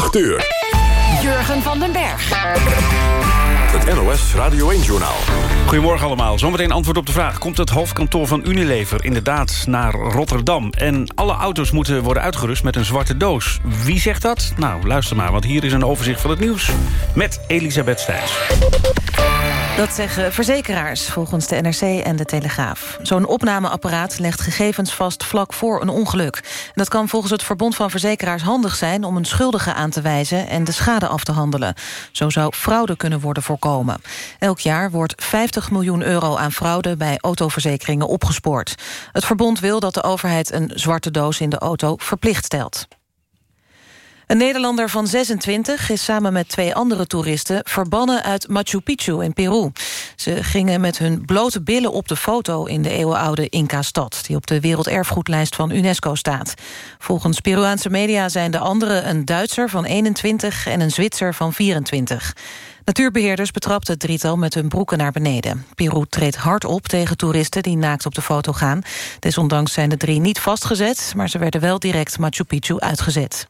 8 uur. Jurgen van den Berg. Het NOS Radio 1-journaal. Goedemorgen allemaal. Zometeen antwoord op de vraag. Komt het hoofdkantoor van Unilever inderdaad naar Rotterdam? En alle auto's moeten worden uitgerust met een zwarte doos. Wie zegt dat? Nou, luister maar, want hier is een overzicht van het nieuws... met Elisabeth Stijns. Dat zeggen verzekeraars volgens de NRC en de Telegraaf. Zo'n opnameapparaat legt gegevens vast vlak voor een ongeluk. En dat kan volgens het Verbond van Verzekeraars handig zijn... om een schuldige aan te wijzen en de schade af te handelen. Zo zou fraude kunnen worden voorkomen. Elk jaar wordt 50 miljoen euro aan fraude... bij autoverzekeringen opgespoord. Het Verbond wil dat de overheid een zwarte doos in de auto verplicht stelt. Een Nederlander van 26 is samen met twee andere toeristen... verbannen uit Machu Picchu in Peru. Ze gingen met hun blote billen op de foto... in de eeuwenoude Inca-stad... die op de werelderfgoedlijst van UNESCO staat. Volgens Peruaanse media zijn de anderen een Duitser van 21... en een Zwitser van 24. Natuurbeheerders betrapten het drietal met hun broeken naar beneden. Peru treedt hard op tegen toeristen die naakt op de foto gaan. Desondanks zijn de drie niet vastgezet... maar ze werden wel direct Machu Picchu uitgezet.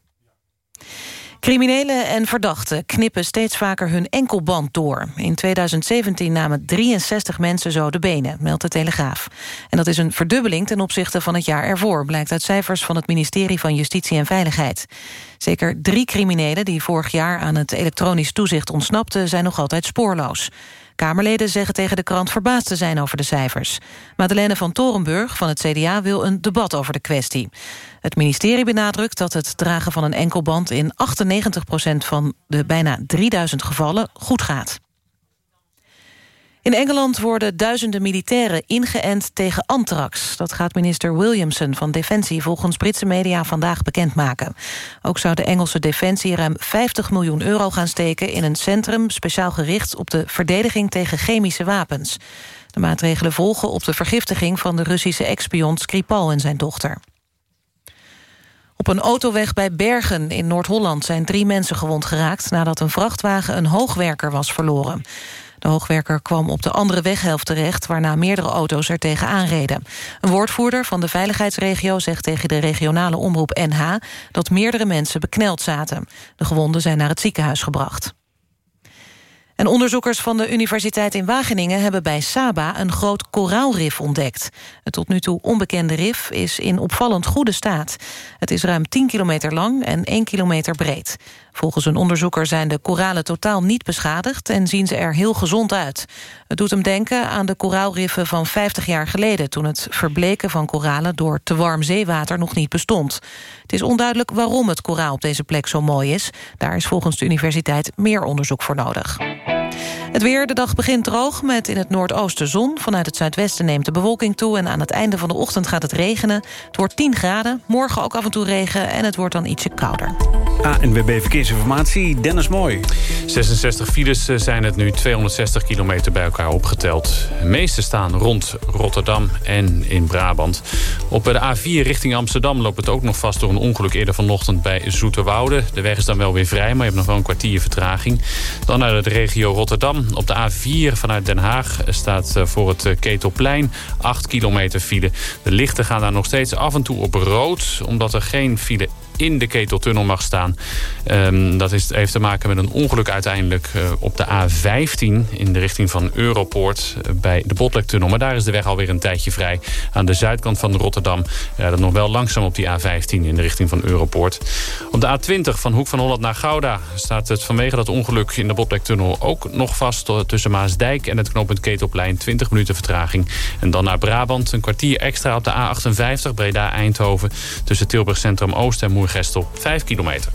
Criminelen en verdachten knippen steeds vaker hun enkelband door. In 2017 namen 63 mensen zo de benen, meldt de Telegraaf. En dat is een verdubbeling ten opzichte van het jaar ervoor... blijkt uit cijfers van het ministerie van Justitie en Veiligheid. Zeker drie criminelen die vorig jaar aan het elektronisch toezicht ontsnapten... zijn nog altijd spoorloos. Kamerleden zeggen tegen de krant verbaasd te zijn over de cijfers. Madeleine van Torenburg van het CDA wil een debat over de kwestie. Het ministerie benadrukt dat het dragen van een enkelband... in 98% van de bijna 3000 gevallen goed gaat. In Engeland worden duizenden militairen ingeënt tegen anthrax. Dat gaat minister Williamson van Defensie volgens Britse media vandaag bekendmaken. Ook zou de Engelse Defensie ruim 50 miljoen euro gaan steken... in een centrum speciaal gericht op de verdediging tegen chemische wapens. De maatregelen volgen op de vergiftiging van de Russische ex-spion Skripal en zijn dochter. Op een autoweg bij Bergen in Noord-Holland zijn drie mensen gewond geraakt... nadat een vrachtwagen een hoogwerker was verloren. De hoogwerker kwam op de andere weghelft terecht... waarna meerdere auto's er tegen aanreden. Een woordvoerder van de veiligheidsregio zegt tegen de regionale omroep NH... dat meerdere mensen bekneld zaten. De gewonden zijn naar het ziekenhuis gebracht. En onderzoekers van de Universiteit in Wageningen... hebben bij Saba een groot koraalrif ontdekt. Het tot nu toe onbekende rif is in opvallend goede staat. Het is ruim 10 kilometer lang en 1 kilometer breed. Volgens een onderzoeker zijn de koralen totaal niet beschadigd... en zien ze er heel gezond uit. Het doet hem denken aan de koraalriffen van 50 jaar geleden... toen het verbleken van koralen door te warm zeewater nog niet bestond. Het is onduidelijk waarom het koraal op deze plek zo mooi is. Daar is volgens de universiteit meer onderzoek voor nodig. Het weer, de dag begint droog met in het noordoosten zon. Vanuit het zuidwesten neemt de bewolking toe... en aan het einde van de ochtend gaat het regenen. Het wordt 10 graden, morgen ook af en toe regen... en het wordt dan ietsje kouder. ANWB Verkeersinformatie, Dennis Mooi. 66 files eh, zijn het nu, 260 kilometer bij elkaar opgeteld. De meeste staan rond Rotterdam en in Brabant. Op de A4 richting Amsterdam loopt het ook nog vast... door een ongeluk eerder vanochtend bij Zoeterwoude. De weg is dan wel weer vrij, maar je hebt nog wel een kwartier vertraging. Dan naar de regio Rotterdam. Op de A4 vanuit Den Haag staat eh, voor het eh, Ketelplein 8 kilometer file. De lichten gaan daar nog steeds af en toe op rood... omdat er geen file in de keteltunnel mag staan. Um, dat is, heeft te maken met een ongeluk uiteindelijk uh, op de A15... in de richting van Europoort uh, bij de Botlektunnel. Maar daar is de weg alweer een tijdje vrij. Aan de zuidkant van Rotterdam. Dat nog wel langzaam op die A15 in de richting van Europoort. Op de A20 van Hoek van Holland naar Gouda... staat het vanwege dat ongeluk in de Botlektunnel ook nog vast... tussen Maasdijk en het knooppunt Ketelplein. 20 minuten vertraging. En dan naar Brabant. Een kwartier extra op de A58 Breda-Eindhoven... tussen Tilburg Centrum Oost en Moer Gestel 5 kilometer.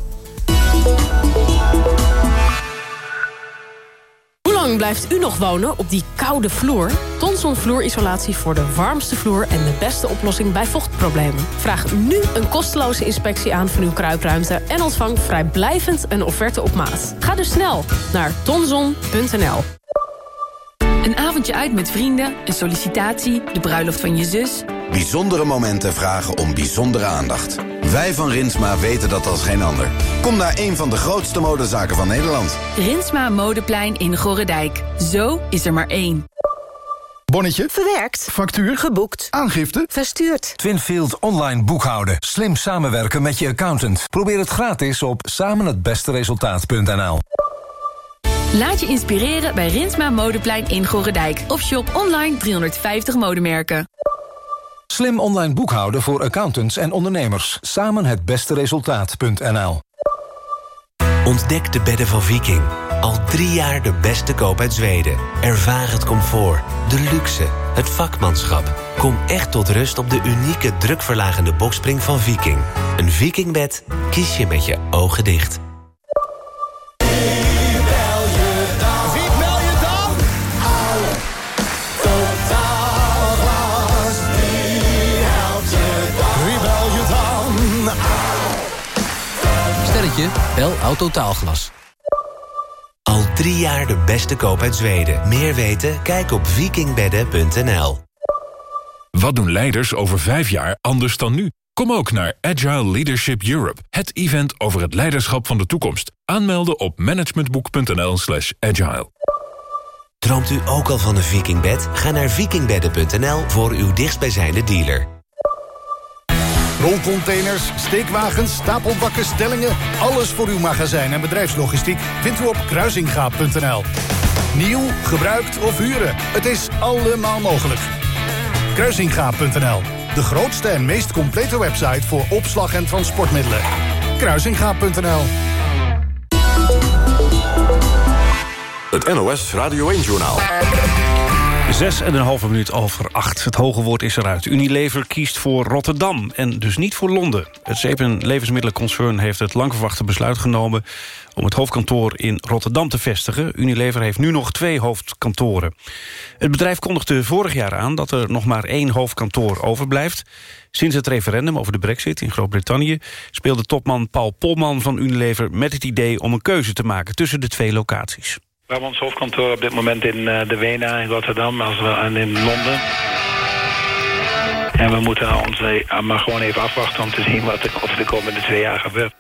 Hoe lang blijft u nog wonen op die koude vloer? Tonson vloerisolatie voor de warmste vloer en de beste oplossing bij vochtproblemen. Vraag nu een kosteloze inspectie aan van uw kruipruimte... en ontvang vrijblijvend een offerte op maat. Ga dus snel naar tonson.nl. Een avondje uit met vrienden, een sollicitatie, de bruiloft van je zus... Bijzondere momenten vragen om bijzondere aandacht. Wij van Rinsma weten dat als geen ander. Kom naar een van de grootste modezaken van Nederland. Rinsma Modeplein in Gorredijk. Zo is er maar één. Bonnetje. Verwerkt. Factuur. Geboekt. Aangifte. Verstuurd. Twinfield online boekhouden. Slim samenwerken met je accountant. Probeer het gratis op samenhetbesteresultaat.nl. Laat je inspireren bij Rinsma Modeplein in Gorredijk. Of shop online 350 modemerken. Slim online boekhouden voor accountants en ondernemers. Samen het beste resultaat.nl. Ontdek de bedden van Viking. Al drie jaar de beste koop uit Zweden. Ervaar het comfort, de luxe, het vakmanschap. Kom echt tot rust op de unieke drukverlagende bokspring van Viking. Een Vikingbed kies je met je ogen dicht. Stelletje, bel Autotaalglas. Al drie jaar de beste koop uit Zweden. Meer weten? Kijk op vikingbedden.nl. Wat doen leiders over vijf jaar anders dan nu? Kom ook naar Agile Leadership Europe, het event over het leiderschap van de toekomst. Aanmelden op managementboek.nl slash agile. Droomt u ook al van een vikingbed? Ga naar vikingbedden.nl voor uw dichtstbijzijnde dealer. Rolcontainers, steekwagens, stapelbakken, stellingen... alles voor uw magazijn en bedrijfslogistiek vindt u op kruisingaap.nl. Nieuw, gebruikt of huren, het is allemaal mogelijk. Kruisingaap.nl, de grootste en meest complete website... voor opslag en transportmiddelen. Kruisingaap.nl Het NOS Radio 1-journaal. Zes en een halve minuut over acht. Het hoge woord is eruit. Unilever kiest voor Rotterdam en dus niet voor Londen. Het zeep- en levensmiddelenconcern heeft het lang verwachte besluit genomen... om het hoofdkantoor in Rotterdam te vestigen. Unilever heeft nu nog twee hoofdkantoren. Het bedrijf kondigde vorig jaar aan dat er nog maar één hoofdkantoor overblijft. Sinds het referendum over de brexit in Groot-Brittannië... speelde topman Paul Polman van Unilever met het idee om een keuze te maken... tussen de twee locaties. We hebben ons hoofdkantoor op dit moment in uh, de Wena in Rotterdam en in Londen. En we moeten ons maar gewoon even afwachten om te zien wat er de komende twee jaar gebeurt.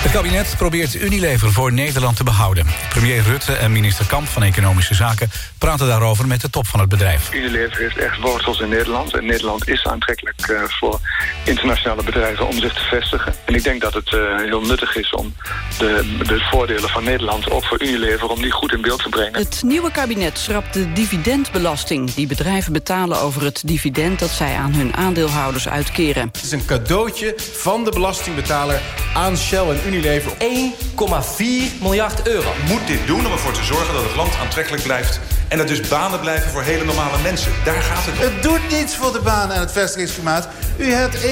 Het kabinet probeert Unilever voor Nederland te behouden. Premier Rutte en minister Kamp van Economische Zaken praten daarover met de top van het bedrijf. Unilever heeft echt wortels in Nederland. En Nederland is aantrekkelijk uh, voor internationale bedrijven om zich te vestigen. En ik denk dat het uh, heel nuttig is om de, de voordelen van Nederland, ook voor Unilever, om die goed in beeld te brengen. Het nieuwe kabinet schrapt de dividendbelasting die bedrijven betalen over het dividend dat zij aan hun aandeelhouders uitkeren. Het is een cadeautje van de belastingbetaler aan Shell en Unilever. 1,4 miljard euro. Je moet dit doen om ervoor te zorgen dat het land aantrekkelijk blijft... en er dus banen blijven voor hele normale mensen. Daar gaat het om. Het doet niets voor de banen en het vestigingsklimaat. U hebt 1,4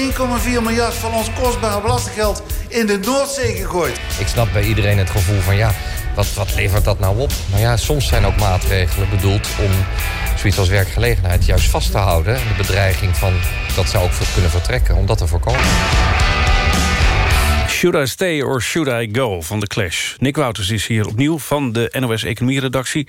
miljard van ons kostbare belastinggeld in de Noordzee gegooid. Ik snap bij iedereen het gevoel van ja, wat, wat levert dat nou op? Maar ja, soms zijn ook maatregelen bedoeld om zoiets als werkgelegenheid juist vast te houden. En de bedreiging van dat zou ook kunnen vertrekken, om dat te voorkomen. Should I Stay or Should I Go van The Clash. Nick Wouters is hier opnieuw van de NOS Economie-redactie.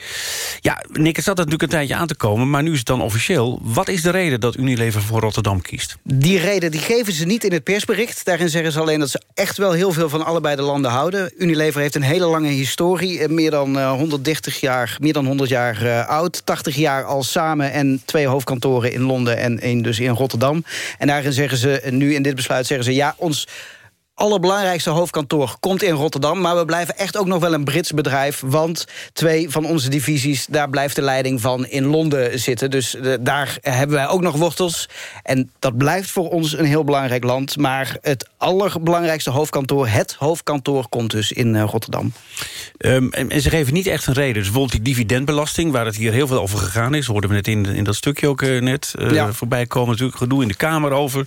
Ja, Nick, het zat natuurlijk een tijdje aan te komen... maar nu is het dan officieel. Wat is de reden dat Unilever voor Rotterdam kiest? Die reden die geven ze niet in het persbericht. Daarin zeggen ze alleen dat ze echt wel heel veel van allebei de landen houden. Unilever heeft een hele lange historie. Meer dan uh, 130 jaar, meer dan 100 jaar uh, oud. 80 jaar al samen en twee hoofdkantoren in Londen en één dus in Rotterdam. En daarin zeggen ze, nu in dit besluit zeggen ze... ja, ons allerbelangrijkste hoofdkantoor komt in Rotterdam. Maar we blijven echt ook nog wel een Brits bedrijf. Want twee van onze divisies, daar blijft de leiding van in Londen zitten. Dus uh, daar hebben wij ook nog wortels. En dat blijft voor ons een heel belangrijk land. Maar het allerbelangrijkste hoofdkantoor, het hoofdkantoor, komt dus in uh, Rotterdam. Um, en, en, ze geven niet echt een reden. Dus bijvoorbeeld die dividendbelasting, waar het hier heel veel over gegaan is. Hoorden we net in, in dat stukje ook uh, net ja. voorbij komen. Natuurlijk gedoe in de Kamer over.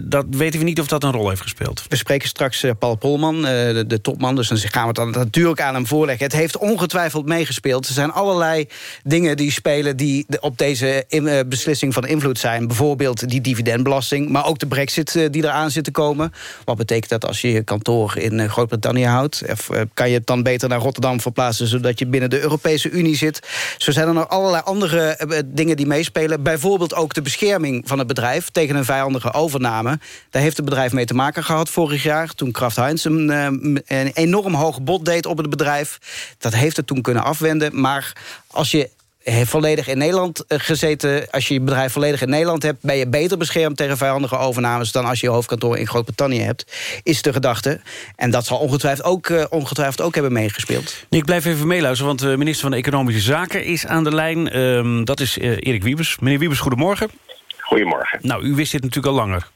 dat weten we niet of dat een rol heeft gespeeld. We spreken straks uh, Paul Polman, uh, de, de, topman. Dus dan gaan we het dan natuurlijk aan hem voorleggen. Het heeft ongetwijfeld meegespeeld. Er zijn allerlei dingen die spelen... die op deze uh, beslissing van invloed zijn. Bijvoorbeeld die dividendbelasting. Maar ook de brexit die eraan zit te komen. Wat betekent dat als je je kantoor in Groot-Brittannië houdt? Of kan je het dan beter naar Rotterdam verplaatsen... zodat je binnen de Europese Unie zit? Zo zijn er nog allerlei andere dingen die meespelen. Bijvoorbeeld ook de bescherming van het bedrijf... tegen een vijandige overname. Daar heeft het bedrijf mee te maken vaker gehad vorig jaar... toen Kraft Heinz een, eh, een enorm hoog bod deed op het bedrijf. Dat heeft het toen kunnen afwenden. Maar als je volledig in Nederland eh, gezeten... als je je bedrijf volledig in Nederland hebt... ben je beter beschermd tegen vijandige overnames... dan als je je hoofdkantoor in Groot-Brittannië hebt, is de gedachte. En dat zal ongetwijfeld ook, uh, ongetwijfeld ook hebben meegespeeld. Ik blijf even meeluisteren, want de minister van de Economische Zaken is aan de lijn. Uh, dat is uh, Erik Wiebes. Meneer Wiebes, goedemorgen. Goedemorgen. Nou, u wist dit natuurlijk al langer.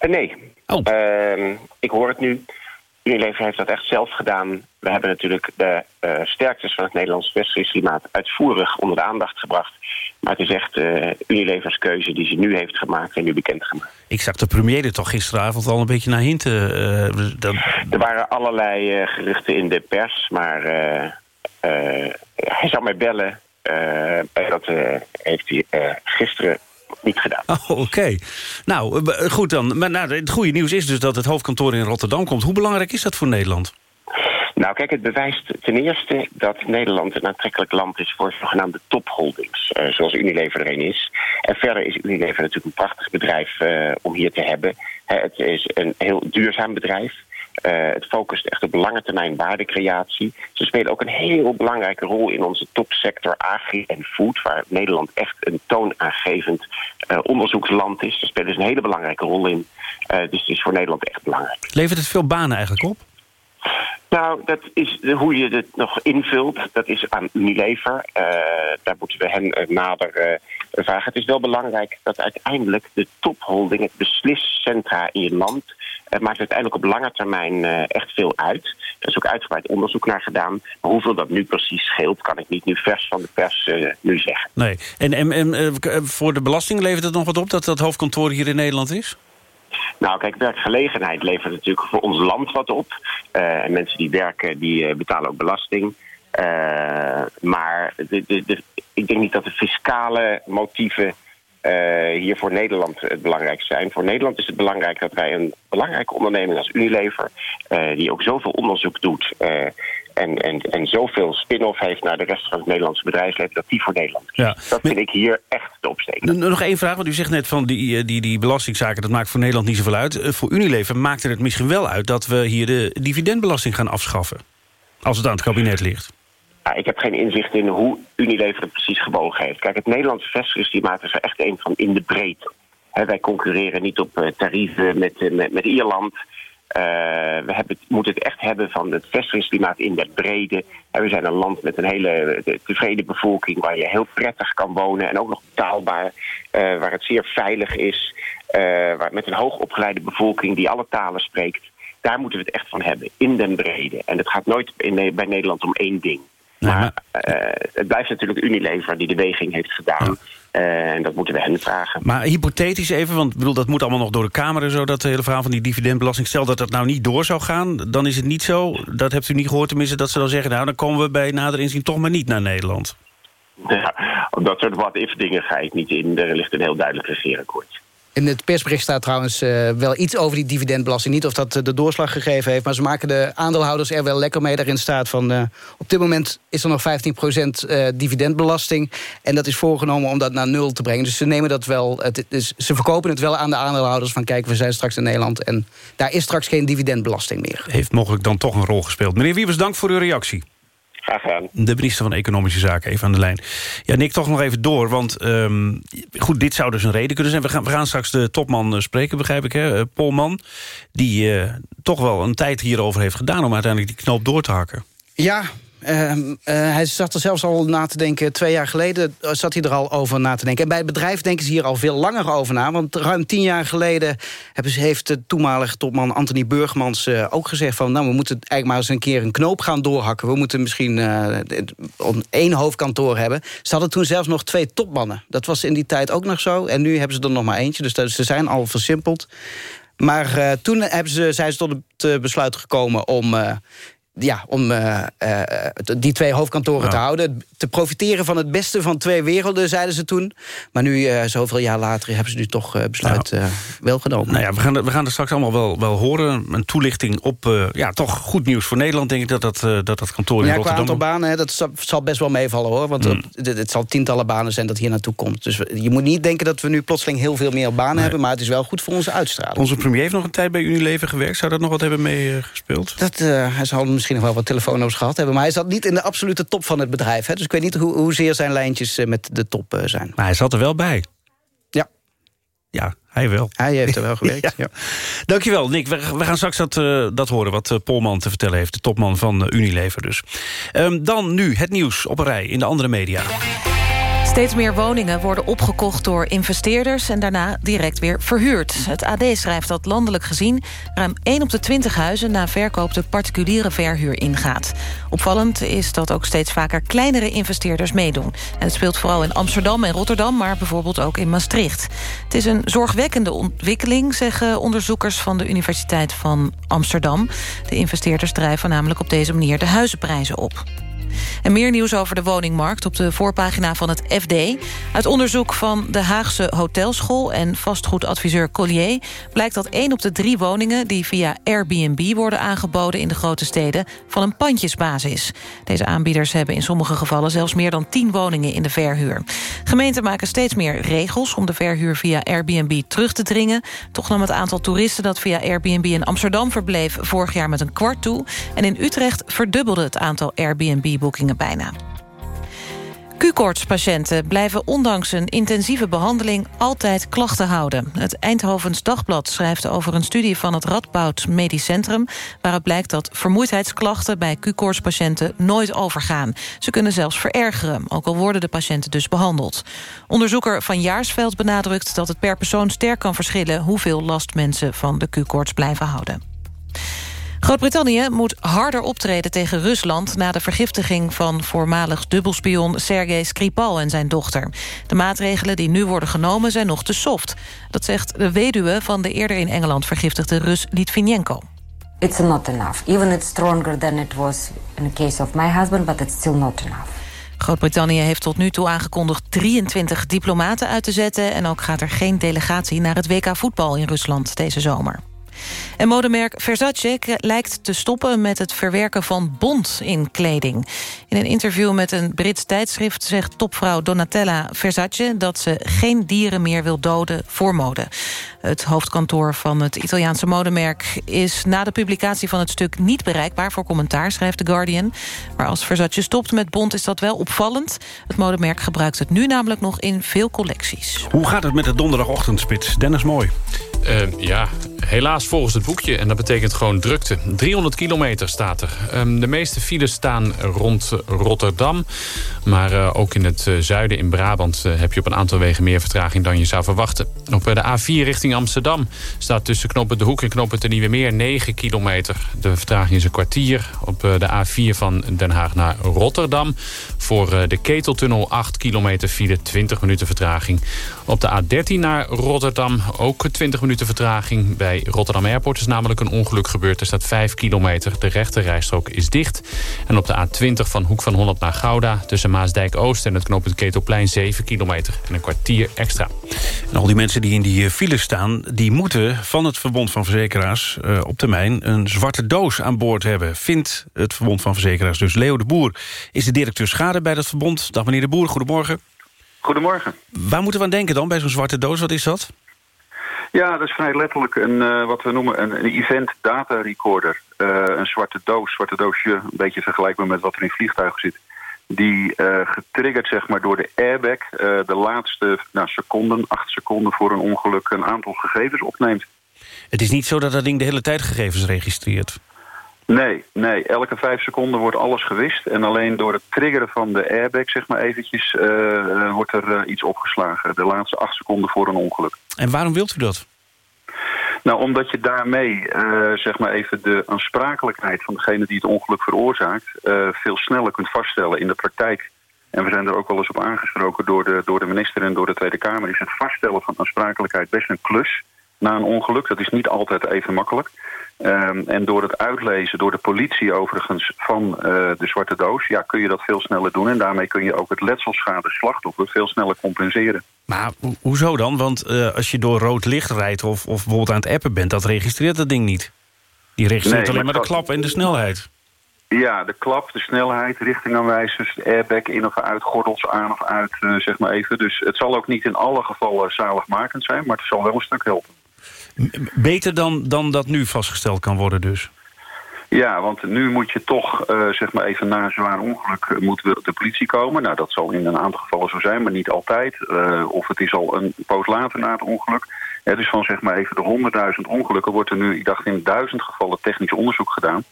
nee. Oh. Ehm, ik hoor het nu. Unilever heeft dat echt zelf gedaan. We hebben natuurlijk de uh, sterktes van het Nederlands vestigingsklimaat uitvoerig onder de aandacht gebracht. Maar het is echt uh, Unilevers keuze die ze nu heeft gemaakt en nu bekendgemaakt. Ik zag de premier er toch gisteravond al een beetje naar hinten. Uh, dat... Er waren allerlei geruchten in de pers, maar hij zou mij bellen. dat heeft hij gisteren niet gedaan. Oh, oké. Nou, goed dan. Maar nou, het goede nieuws is dus dat het hoofdkantoor in Rotterdam komt. Hoe belangrijk is dat voor Nederland? Nou, kijk, het bewijst ten eerste dat Nederland een aantrekkelijk land is voor zogenaamde topholdings, uh, zoals Unilever er een is. En verder is Unilever natuurlijk een prachtig bedrijf uh, om hier te hebben. het is een heel duurzaam bedrijf. Uh, het focust echt op lange termijn waardecreatie. Ze spelen ook een heel belangrijke rol in onze topsector agri en food... waar Nederland echt een toonaangevend uh, onderzoeksland is. Daar spelen ze een hele belangrijke rol in. Uh, dus het is voor Nederland echt belangrijk. Levert het veel banen eigenlijk op? Nou, dat is hoe je het nog invult. Dat is aan Unilever. Uh, daar moeten we hen nader vragen. Het is wel belangrijk dat uiteindelijk de topholding, het besliscentra in je land het maakt uiteindelijk op lange termijn uh, echt veel uit. Er is ook uitgebreid onderzoek naar gedaan. Maar hoeveel dat nu precies scheelt, kan ik niet nu vers van de pers uh, nu zeggen. Nee. En, en, en voor de belasting levert het nog wat op dat dat hoofdkantoor hier in Nederland is? Nou, kijk, werkgelegenheid levert natuurlijk voor ons land wat op. en mensen die werken, die betalen ook belasting. maar de, de, de, ik denk niet dat de fiscale motieven uh, hier voor Nederland het belangrijkste zijn. Voor Nederland is het belangrijk dat wij een belangrijke onderneming als Unilever... Uh, die ook zoveel onderzoek doet... Uh, en, en, en zoveel spin-off heeft naar de rest van het Nederlandse bedrijfsleven... dat die voor Nederland is. Ja. Dat vind ik hier echt de opsteking. Nog één vraag, want u zegt net van die, die, die belastingzaken... dat maakt voor Nederland niet zoveel uit. voor Unilever maakt het misschien wel uit... dat we hier de dividendbelasting gaan afschaffen. Als het aan het kabinet ligt. Ik heb geen inzicht in hoe Unilever het precies gewogen heeft. Kijk, het Nederlandse vestigingsklimaat is er echt een van in de breedte. wij concurreren niet op uh, tarieven met, uh, met, met, Ierland. Uh, we hebben, moeten het echt hebben van het vestigingsklimaat in de brede. we zijn een land met een hele tevreden bevolking... waar je heel prettig kan wonen en ook nog betaalbaar. waar het zeer veilig is. waar, met een hoogopgeleide bevolking die alle talen spreekt. Daar moeten we het echt van hebben, in den brede. En het gaat nooit bij Nederland om één ding. Maar uh, het blijft natuurlijk Unilever die de weging heeft gedaan. Uh, en dat moeten we hen vragen. Maar hypothetisch even, want bedoel, dat moet allemaal nog door de Kamer... en zo, dat hele verhaal van die dividendbelasting. Stel dat dat nou niet door zou gaan, dan is het niet zo... dat hebt u niet gehoord tenminste, dat ze dan zeggen... nou, dan komen we bij nader inzien toch maar niet naar Nederland. Ja, op dat soort wat-if dingen ga ik niet in. Er ligt een heel duidelijk regeerakkoord. In het persbericht staat trouwens uh, wel iets over die dividendbelasting. Niet of dat de doorslag gegeven heeft, maar ze maken de aandeelhouders er wel lekker mee. Daarin staat van, uh, op dit moment is er nog 15% uh, dividendbelasting. En dat is voorgenomen om dat naar nul te brengen. Dus ze nemen dat wel, het ze verkopen het wel aan de aandeelhouders van kijk, we zijn straks in Nederland en daar is straks geen dividendbelasting meer. Heeft mogelijk dan toch een rol gespeeld. Meneer Wiebers, dank voor uw reactie. Graag gedaan. De minister van Economische Zaken even aan de lijn. Ja, Nick, toch nog even door, want um, goed, dit zou dus een reden kunnen zijn. We gaan, we gaan straks de topman uh, spreken, begrijp ik, hè? Uh, Polman, die uh, toch wel een tijd hierover heeft gedaan... om uiteindelijk die knoop door te hakken. Ja, uh, uh, hij zat er zelfs al na te denken. Twee jaar geleden eh, zat hij er al over na te denken. En bij het bedrijf denken ze hier al veel langer over na. Want ruim tien jaar geleden ze, heeft de toenmalige topman Anthony Burgmans uh, ook gezegd... van nou, we moeten eigenlijk maar eens een keer een knoop gaan doorhakken. We moeten misschien één hoofdkantoor hebben. Ze hadden toen zelfs nog twee topmannen. Dat was in die tijd ook nog zo. En nu hebben ze er nog maar eentje. Dus ze zijn al versimpeld. Maar toen hebben ze, zijn ze tot het besluit gekomen om ja, om uh, uh, die twee hoofdkantoren ja. te houden. Te profiteren van het beste van twee werelden, zeiden ze toen. Maar nu, uh, zoveel jaar later, hebben ze nu toch besluit ja. wel genomen. Nou ja, we gaan, we gaan er straks allemaal wel, wel horen. Een toelichting op, ja, toch goed nieuws voor Nederland, denk ik, dat dat, dat, dat kantoor in ja, Rotterdam... Ja, qua aantal banen, dat zal best wel meevallen, hoor. Want mm. het, het, zal tientallen banen zijn dat hier naartoe komt. Dus je moet niet denken dat we nu plotseling heel veel meer banen nee. hebben... maar het is wel goed voor onze uitstraling. Onze premier heeft nog een tijd bij Unilever gewerkt. Zou dat nog wat hebben meegespeeld? Dat, hij zal misschien nog wel wat telefoonnummers gehad hebben. Maar hij zat niet in de absolute top van het bedrijf. Hè? Dus ik weet niet hoe, hoezeer zijn lijntjes met de top zijn. Maar hij zat er wel bij. Ja. Ja, hij wel. Hij heeft er wel gewerkt, ja. ja. Dankjewel, Nick. We, we gaan straks dat, uh, dat horen wat uh, Polman te vertellen heeft. De topman van uh, Unilever dus. Um, dan nu het nieuws op een rij in de andere media. Steeds meer woningen worden opgekocht door investeerders... en daarna direct weer verhuurd. Het AD schrijft dat landelijk gezien... ruim 1 op de 20 huizen na verkoop de particuliere verhuur ingaat. Opvallend is dat ook steeds vaker kleinere investeerders meedoen. En het speelt vooral in Amsterdam en Rotterdam... maar bijvoorbeeld ook in Maastricht. Het is een zorgwekkende ontwikkeling... zeggen onderzoekers van de Universiteit van Amsterdam. De investeerders drijven namelijk op deze manier de huizenprijzen op. En meer nieuws over de woningmarkt op de voorpagina van het FD. Uit onderzoek van de Haagse Hotelschool en vastgoedadviseur Collier... blijkt dat één op de drie woningen die via Airbnb worden aangeboden... in de grote steden van een pandjesbasis. Deze aanbieders hebben in sommige gevallen zelfs meer dan 10 woningen in de verhuur. Gemeenten maken steeds meer regels om de verhuur via Airbnb terug te dringen. Toch nam het aantal toeristen dat via Airbnb in Amsterdam verbleef... vorig jaar met een kwart toe. En in Utrecht verdubbelde het aantal Airbnb boekingen bijna. Q-koortspatiënten blijven ondanks een intensieve behandeling altijd klachten houden. Het Eindhovens Dagblad schrijft over een studie van het Radboud Medisch Centrum... waaruit blijkt dat vermoeidheidsklachten bij Q-koortspatiënten nooit overgaan. Ze kunnen zelfs verergeren, ook al worden de patiënten dus behandeld. Onderzoeker Van Jaarsveld benadrukt dat het per persoon sterk kan verschillen... hoeveel last mensen van de Q-koorts blijven houden. Groot-Brittannië moet harder optreden tegen Rusland... na de vergiftiging van voormalig dubbelspion Sergei Skripal en zijn dochter. De maatregelen die nu worden genomen zijn nog te soft. Dat zegt de weduwe van de eerder in Engeland vergiftigde Rus Litvinenko. It's not enough. Even it's stronger than it was in the case of my husband, but it's still not enough. Groot-Brittannië heeft tot nu toe aangekondigd 23 diplomaten uit te zetten... en ook gaat er geen delegatie naar het WK voetbal in Rusland deze zomer. En modemerk Versace lijkt te stoppen met het verwerken van bont in kleding. In een interview met een Brits tijdschrift zegt topvrouw Donatella Versace... dat ze geen dieren meer wil doden voor mode. Het hoofdkantoor van het Italiaanse modemerk... is na de publicatie van het stuk niet bereikbaar voor commentaar, schrijft The Guardian. Maar als Versace stopt met bont is dat wel opvallend. Het modemerk gebruikt het nu namelijk nog in veel collecties. Hoe gaat het met de donderdagochtendspits? Dennis Mooi. Uh, ja, helaas volgens het boekje. En dat betekent gewoon drukte. 300 kilometer staat er. Um, de meeste files staan rond Rotterdam. Maar uh, ook in het uh, zuiden in Brabant uh, heb je op een aantal wegen meer vertraging dan je zou verwachten. Op de A4 richting Amsterdam staat tussen knoppen De Hoek en knoppen de Nieuwe Meer 9 kilometer. De vertraging is een kwartier. Op de A4 van Den Haag naar Rotterdam. Voor de Keteltunnel 8 kilometer file 20 minuten vertraging. Op de A13 naar Rotterdam ook 20 minuten vertraging. Bij Rotterdam Airport is namelijk een ongeluk gebeurd. Er staat 5 kilometer. De rechte rijstrook is dicht. En op de A20 van Hoek van Holland naar Gouda... tussen Maasdijk-Oost en het knooppunt Ketelplein 7 kilometer. En een kwartier extra. En al die mensen die in die file staan... die moeten van het Verbond van Verzekeraars uh, op termijn... een zwarte doos aan boord hebben. Vindt het Verbond van Verzekeraars dus. Leo de Boer is de directeur schade bij dat verbond. Dag meneer de Boer, goedemorgen. Goedemorgen. Waar moeten we aan denken dan bij zo'n zwarte doos? Wat is dat? Ja, dat is vrij letterlijk een, uh, wat we noemen een, een event data recorder. Uh, een zwarte doos, zwarte doosje, een beetje vergelijkbaar met wat er in vliegtuigen zit. Die uh, getriggerd zeg maar, door de airbag de laatste nou, seconden, acht seconden voor een ongeluk... een aantal gegevens opneemt. Het is niet zo dat dat ding de hele tijd gegevens registreert? Nee, nee. Elke vijf seconden wordt alles gewist. En alleen door het triggeren van de airbag, zeg maar eventjes, uh, wordt er uh, iets opgeslagen. De laatste acht seconden voor een ongeluk. En waarom wilt u dat? Nou, omdat je daarmee, uh, zeg maar even de aansprakelijkheid van degene die het ongeluk veroorzaakt, veel sneller kunt vaststellen in de praktijk. En we zijn er ook wel eens op aangesproken door de, door de minister en door de Tweede Kamer. Is het vaststellen van aansprakelijkheid best een klus. Na een ongeluk. Dat is niet altijd even makkelijk. Ehm, en door het uitlezen, door de politie overigens, van eh, de zwarte doos... Ja, kun je dat veel sneller doen. En daarmee kun je ook het letselschade slachtoffer veel sneller compenseren. Maar ho- hoezo dan? Want eh, als je door rood licht rijdt of, of bijvoorbeeld aan het appen bent... dat registreert dat ding niet. Die registreert Nee, alleen maar maar de klap en de snelheid. Ja, de klap, de snelheid, richtingaanwijzers, de airbag in of uit, gordels aan of uit, eh, zeg maar even. Dus het zal ook niet in alle gevallen zaligmakend zijn, maar het zal wel een stuk helpen. Beter dan, dan dat nu vastgesteld kan worden dus. Ja, want nu moet je toch, eh, zeg maar even na een zwaar ongeluk, eh, moet de politie komen. Nou, dat zal in een aantal gevallen zo zijn, maar niet altijd. Eh, of het is al een poos later na het ongeluk. Ja, dus van zeg maar even de 100.000 ongelukken wordt er nu, ik dacht in duizend gevallen technisch onderzoek gedaan.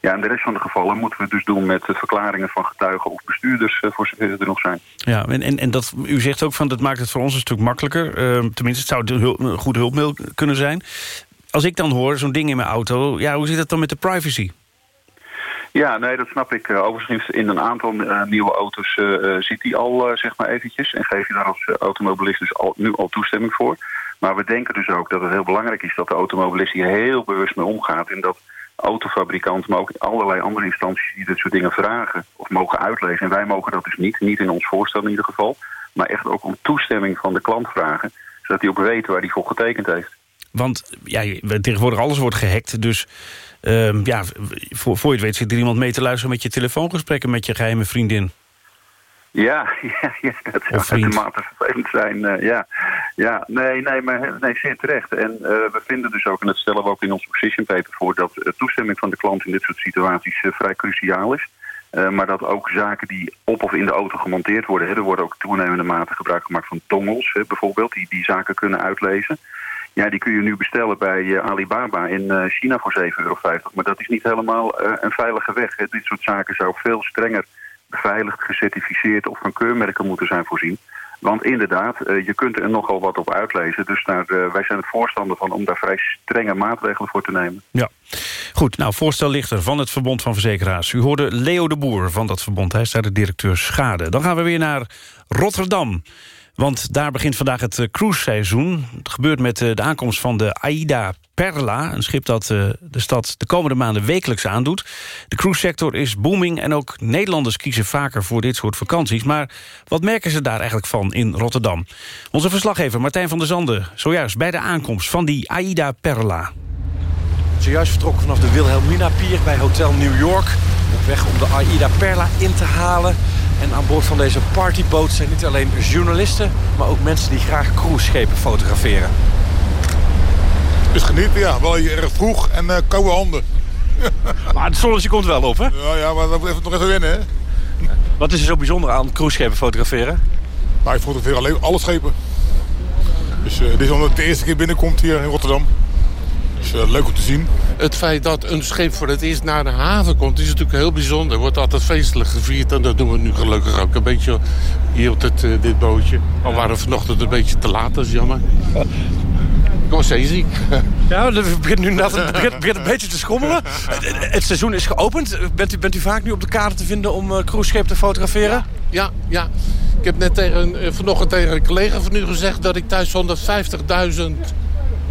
Ja, en de rest van de gevallen moeten we dus doen met de verklaringen van getuigen of bestuurders, eh, voor zover er nog zijn. Ja, en, en, en dat, u zegt ook van dat maakt het voor ons een stuk makkelijker. Eh, tenminste, het zou een, goed hulpmiddel kunnen zijn. Als ik dan hoor, zo'n ding in mijn auto... ja, hoe zit het dan met de privacy? Ja, nee, dat snap ik. Eh, Overigens in een aantal eh, nieuwe auto's zit die al, zeg maar eventjes. En geef je daar als automobilist dus al, nu al toestemming voor. Maar we denken dus ook dat het heel belangrijk is dat de automobilist hier heel bewust mee omgaat. En dat autofabrikanten, maar ook allerlei andere instanties die dit soort dingen vragen of mogen uitlezen. En wij mogen dat dus niet, niet in ons voorstel in ieder geval. Maar echt ook om toestemming van de klant vragen. Zodat hij ook weet waar hij voor getekend heeft. Want ja, tegenwoordig alles wordt gehackt. Dus ehm, ja, voor, voor je het weet zit er iemand mee te luisteren... met je telefoongesprekken met je geheime vriendin. Ja, ja, ja dat zou uitermate vervelend zijn. eh, ja. Ja, nee, nee, maar nee, zeer terecht. En eh, we vinden dus ook, en dat stellen we ook in onze position paper voor... dat toestemming van de klant in dit soort situaties eh, vrij cruciaal is. Eh, maar dat ook zaken die op of in de auto gemonteerd worden... Hè, er worden ook toenemende mate gebruik gemaakt van dongels, hè, bijvoorbeeld... Die, die zaken kunnen uitlezen. Ja, die kun je nu bestellen bij Alibaba in China voor 7,50 euro. Maar dat is niet helemaal een veilige weg. Dit soort zaken zou veel strenger beveiligd, gecertificeerd of van keurmerken moeten zijn voorzien. Want inderdaad, eh, je kunt er nogal wat op uitlezen. Dus daar, eh, wij zijn het voorstander van om daar vrij strenge maatregelen voor te nemen. Ja. Goed, nou, voorstel ligt er van het Verbond van Verzekeraars. U hoorde Leo de Boer van dat verbond. Hij is daar de directeur Schade. Dan gaan we weer naar Rotterdam. Want daar begint vandaag het eh, cruiseseizoen. Het gebeurt met eh, de aankomst van de Aida Perla. Een schip dat eh, de stad de komende maanden wekelijks aandoet. De cruisesector is booming en ook Nederlanders kiezen vaker voor dit soort vakanties. Maar wat merken ze daar eigenlijk van in Rotterdam? Onze verslaggever Martijn van der Zanden. Zojuist bij de aankomst van die Aida Perla. Zojuist vertrokken vanaf de Wilhelmina Pier bij Hotel New York. Op weg om de Aida Perla in te halen. En aan boord van deze partyboot zijn niet alleen journalisten... maar ook mensen die graag cruiseschepen fotograferen. Dus genieten, ja. Wel erg vroeg en eh, koude handen. Maar het zonnetje komt wel op, hè? Ja, ja, maar dat blijft nog even winnen, hè. Wat is er zo bijzonder aan cruiseschepen fotograferen? Maar ik fotografeer alleen alle schepen. Dus eh, dit is omdat het de eerste keer binnenkomt hier in Rotterdam. Dus eh, leuk om te zien. Het feit dat een schip voor het eerst naar de haven komt... is natuurlijk heel bijzonder. Wordt altijd feestelijk gevierd. En dat doen we nu gelukkig ook een beetje hier op dit, eh, dit bootje. Al waren we vanochtend een beetje te laat, dat is jammer. Ik was zeeziek. Ja, het begint nu inderdaad het begint, begint een beetje te schommelen. Het, het seizoen is geopend. Bent u, bent u vaak nu op de kade te vinden om uh, cruiseschepen te fotograferen? Ja, ja. Ik heb net tegen, eh, vanochtend tegen een collega van u gezegd... dat ik thuis 150.000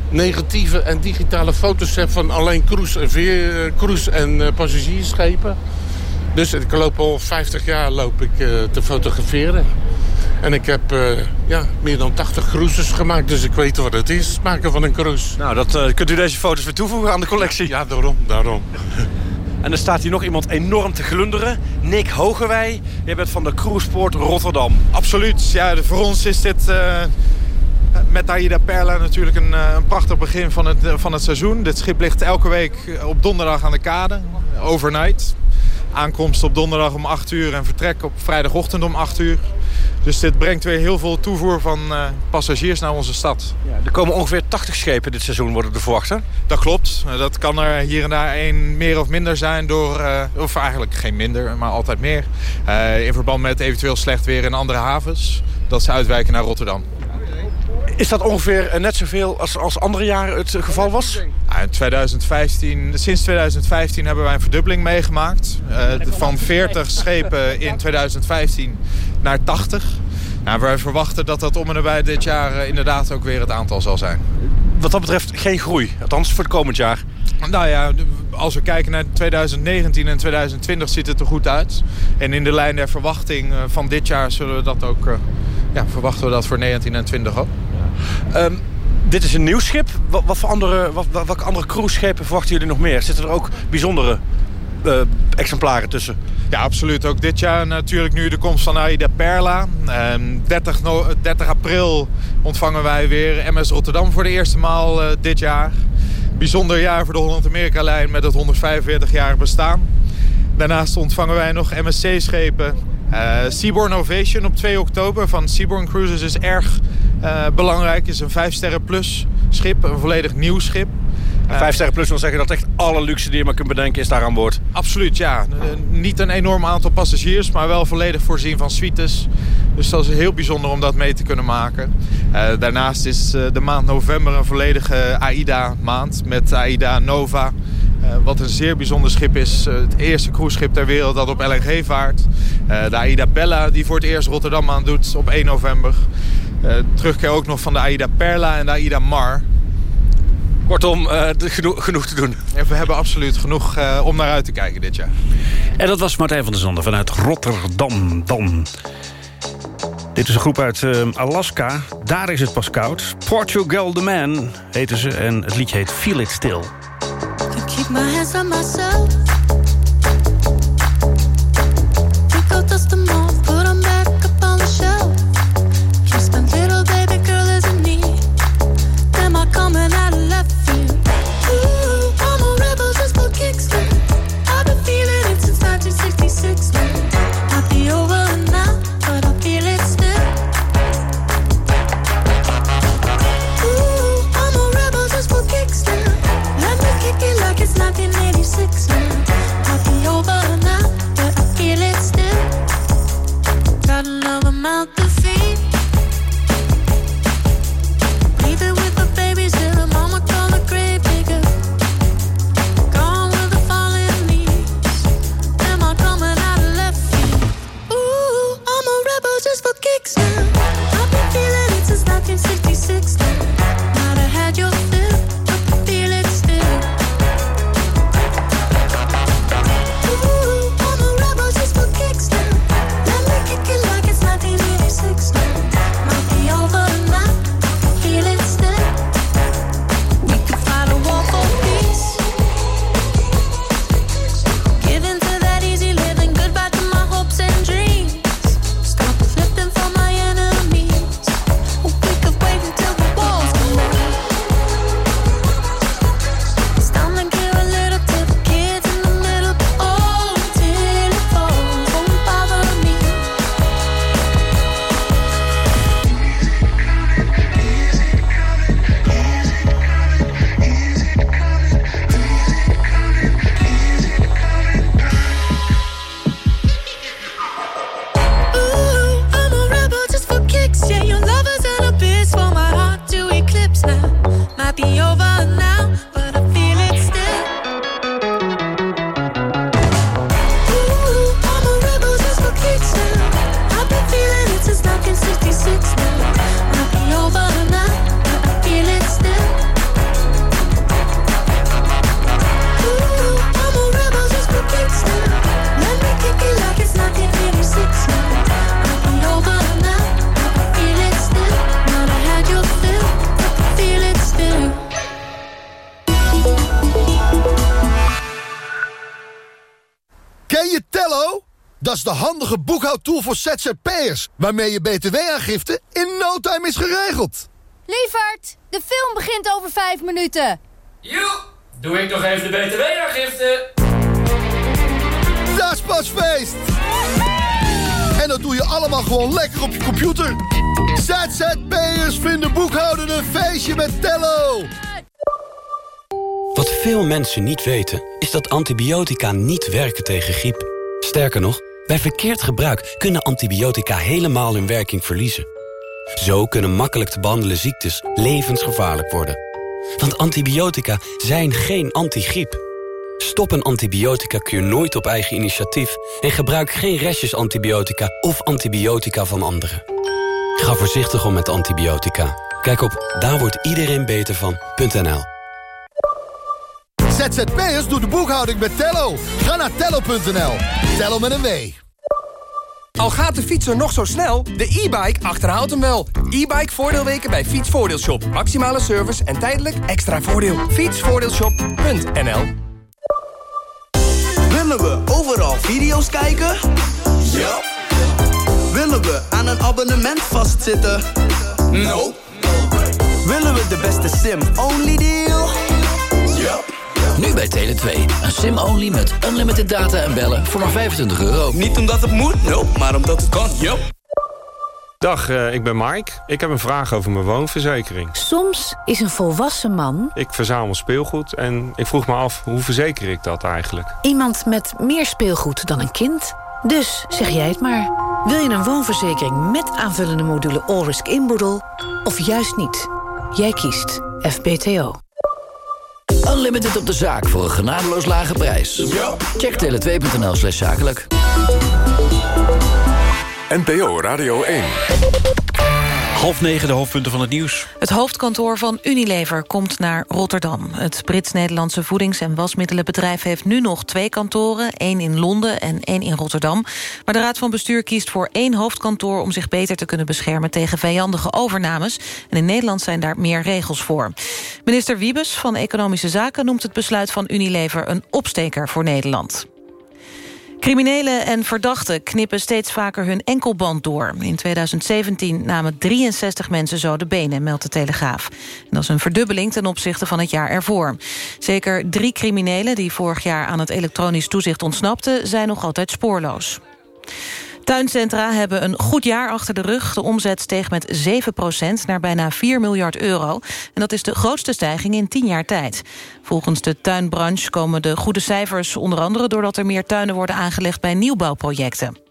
negatieve en digitale foto's heb... van alleen cruise en, veer, eh, cruise en eh, passagiersschepen. Dus ik loop al 50 jaar loop ik, eh, te fotograferen. En ik heb eh, ja, meer dan 80 cruises gemaakt, dus ik weet wat het is, maken van een cruise. Nou, dat, eh, kunt u deze foto's weer toevoegen aan de collectie? Ja, daarom, daarom. En er staat hier nog iemand enorm te glunderen. Nick Hogewij, jij bent van de Cruiseport Rotterdam. Absoluut. Ja, voor ons is dit eh, met Aida Perla natuurlijk een, eh, een prachtig begin van het, eh, van het seizoen. Dit schip ligt elke week op donderdag aan de kade, overnight. Aankomst op donderdag om 8 uur en vertrek op vrijdagochtend om 8 uur. Dus dit brengt weer heel veel toevoer van eh, passagiers naar onze stad. Er komen ongeveer 80 schepen dit seizoen, worden er verwacht, hè? Dat klopt. Eh, Dat kan er hier en daar één meer of minder zijn door... eh, of eigenlijk geen minder, maar altijd meer. eh, in verband met eventueel slecht weer in andere havens. Dat ze uitwijken naar Rotterdam. Is dat ongeveer eh, net zoveel als, als andere jaren het eh, geval was? Ja, in 2015, sinds 2015 hebben wij een verdubbeling meegemaakt. Eh, van 40 schepen in 2015 naar 80. Nou, wij verwachten dat dat om en nabij dit jaar inderdaad ook weer het aantal zal zijn. wat dat betreft geen groei. Althans voor het komend jaar. Nou ja, als we kijken naar 2019 en 2020 ziet het er goed uit. En in de lijn der verwachting van dit jaar zullen we dat ook, ja, verwachten we dat voor 19 en 20 ook. Um, dit is een nieuw schip. Wat, voor andere, wat, welke andere cruiseschepen verwachten jullie nog meer? Zitten er ook bijzondere uh, exemplaren tussen? Ja, absoluut. Ook dit jaar natuurlijk nu de komst van Aida Perla. Um, 30, no 30 april ontvangen wij weer MS Rotterdam voor de eerste maal uh, dit jaar. Bijzonder jaar voor de Holland-Amerika-lijn met het 145-jarig bestaan. Daarnaast ontvangen wij nog MSC-schepen. Uh, Seaborn Ovation op 2 oktober van Seaborn Cruises is erg belangrijk. Het is een 5 sterren plus schip, een volledig nieuw schip. Uh, 5 sterren plus wil zeggen dat echt alle luxe die je maar kunt bedenken is daar aan boord. Absoluut, ja. niet een enorm aantal passagiers, maar wel volledig voorzien van suites. Dus dat is heel bijzonder om dat mee te kunnen maken. Uh, daarnaast is uh, de maand november een volledige AIDA maand met AIDA Nova. Uh, wat een zeer bijzonder schip is. het eerste cruiseschip ter wereld dat op LNG vaart. de AIDA Bella die voor het eerst Rotterdam aan doet op 1 november. Terugkeer ook nog van de AIDA Perla en de AIDA Mar. Kortom, uh, genoeg, genoeg, te doen. En we hebben absoluut genoeg uh, om naar uit te kijken dit jaar. En dat was Martijn van der Zanden vanuit Rotterdam. Dan. Dit is een groep uit uh, Alaska. Daar is het pas koud. Portugal the Man heten ze. En het liedje heet Feel It Still. Keep my hands on myself. Dat is de handige boekhoudtool voor ZZP'ers... waarmee je btw-aangifte in no time is geregeld. Lievert, de film begint over vijf minuten. Joe, doe ik nog even de btw-aangifte. Dat is pas feest! En dat doe je allemaal gewoon lekker op je computer. ZZP'ers vinden boekhouden een feestje met Tello. Wat veel mensen niet weten, is dat antibiotica niet werken tegen griep. Sterker nog, bij verkeerd gebruik kunnen antibiotica helemaal hun werking verliezen. Zo kunnen makkelijk te behandelen ziektes levensgevaarlijk worden. Want antibiotica zijn geen antigriep. Stop een antibiotica-kuur nooit op eigen initiatief... en gebruik geen restjes antibiotica of antibiotica van anderen. Ga voorzichtig om met antibiotica. Kijk op daar wordt iedereen beter van.nl. ZZP'ers doet de boekhouding met Tello. Ga naar tello.nl. Tello met een W. Al gaat de fietser nog zo snel, de e-bike achterhaalt hem wel. E-bike voordeelweken bij Fietsvoordeelshop. Maximale service en tijdelijk extra voordeel. Fietsvoordeelshop.nl Willen we overal video's kijken? Ja. Willen we aan een abonnement vastzitten? No. Willen we de beste sim-only deal? Ja. Nu bij Tele2. Een sim-only met unlimited data en bellen voor maar 25 euro. Niet omdat het moet, no, maar omdat het kan, yup. Dag, eh, ik ben Mike. Ik heb een vraag over mijn woonverzekering. Soms is een volwassen man... Ik verzamel speelgoed en ik vroeg me af, hoe verzeker ik dat eigenlijk? Iemand met meer speelgoed dan een kind. Dus zeg jij het maar. Wil je een woonverzekering met aanvullende module All-Risk Inboedel... of juist niet? Jij kiest FBTO. Unlimited op de zaak voor een genadeloos lage prijs. Check tele2.nl slash zakelijk. NPO Radio 1. Half negen, de hoofdpunten van het nieuws. Het hoofdkantoor van Unilever komt naar Rotterdam. Het Brits-Nederlandse voedings- en wasmiddelenbedrijf... heeft nu nog twee kantoren, één in Londen en één in Rotterdam. Maar de Raad van Bestuur kiest voor één hoofdkantoor... om zich beter te kunnen beschermen tegen vijandige overnames. En in Nederland zijn daar meer regels voor. Minister Wiebes van Economische Zaken noemt het besluit van Unilever... een opsteker voor Nederland. Criminelen en verdachten knippen steeds vaker hun enkelband door. In 2017 namen 63 mensen zo de benen, meldt de Telegraaf. En dat is een verdubbeling ten opzichte van het jaar ervoor. Zeker drie criminelen die vorig jaar aan het elektronisch toezicht ontsnapten... zijn nog altijd spoorloos. Tuincentra hebben een goed jaar achter de rug. De omzet steeg met 7% naar bijna 4 miljard euro. En dat is de grootste stijging in 10 jaar tijd. Volgens de tuinbranche komen de goede cijfers onder andere... doordat er meer tuinen worden aangelegd bij nieuwbouwprojecten.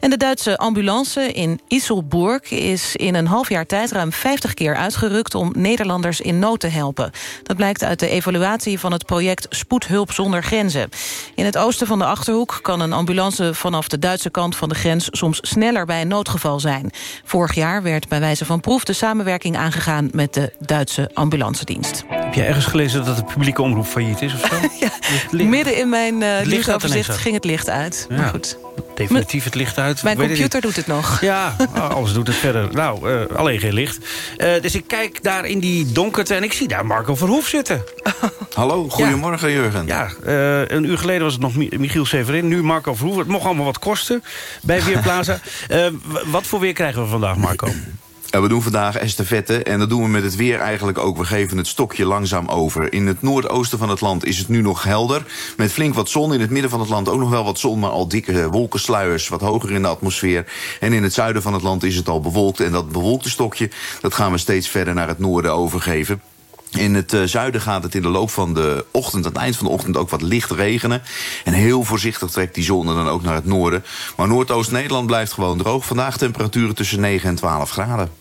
En de Duitse ambulance in Isselburg is in een half jaar tijd ruim 50 keer uitgerukt om Nederlanders in nood te helpen. Dat blijkt uit de evaluatie van het project Spoedhulp zonder grenzen. In het oosten van de Achterhoek kan een ambulance vanaf de Duitse kant van de grens soms sneller bij een noodgeval zijn. Vorig jaar werd bij wijze van proef de samenwerking aangegaan met de Duitse ambulancedienst. Heb jij ergens gelezen dat de publieke omroep failliet is of zo? ja, midden in mijn uh, nieuwsoverzicht ging het licht uit. Ja. Maar goed. Definitief het licht uit. Mijn computer doet het nog. Ja, alles doet het verder. Nou, eh, alleen geen licht. Eh, dus ik kijk daar in die donkerte en ik zie daar Marco Verhoef zitten. Hallo, goedemorgen Jurgen. Ja, eh, een uur geleden was het nog Mi- Michiel Severin. Nu Marco Verhoef. Het mocht allemaal wat kosten bij Weerplaza. Eh, wat voor weer krijgen we vandaag, Marco? We doen vandaag estafette en dat doen we met het weer eigenlijk ook. We geven het stokje langzaam over. In het noordoosten van het land is het nu nog helder. Met flink wat zon. In het midden van het land ook nog wel wat zon... maar al dikke wolkensluiers, wat hoger in de atmosfeer. En in het zuiden van het land is het al bewolkt. En dat bewolkte stokje, dat gaan we steeds verder naar het noorden overgeven. In het uh, zuiden gaat het in de loop van de ochtend, aan het eind van de ochtend, ook wat licht regenen. En heel voorzichtig trekt die zon dan ook naar het noorden. Maar Noordoost-Nederland blijft gewoon droog. Vandaag temperaturen tussen 9 en 12 graden.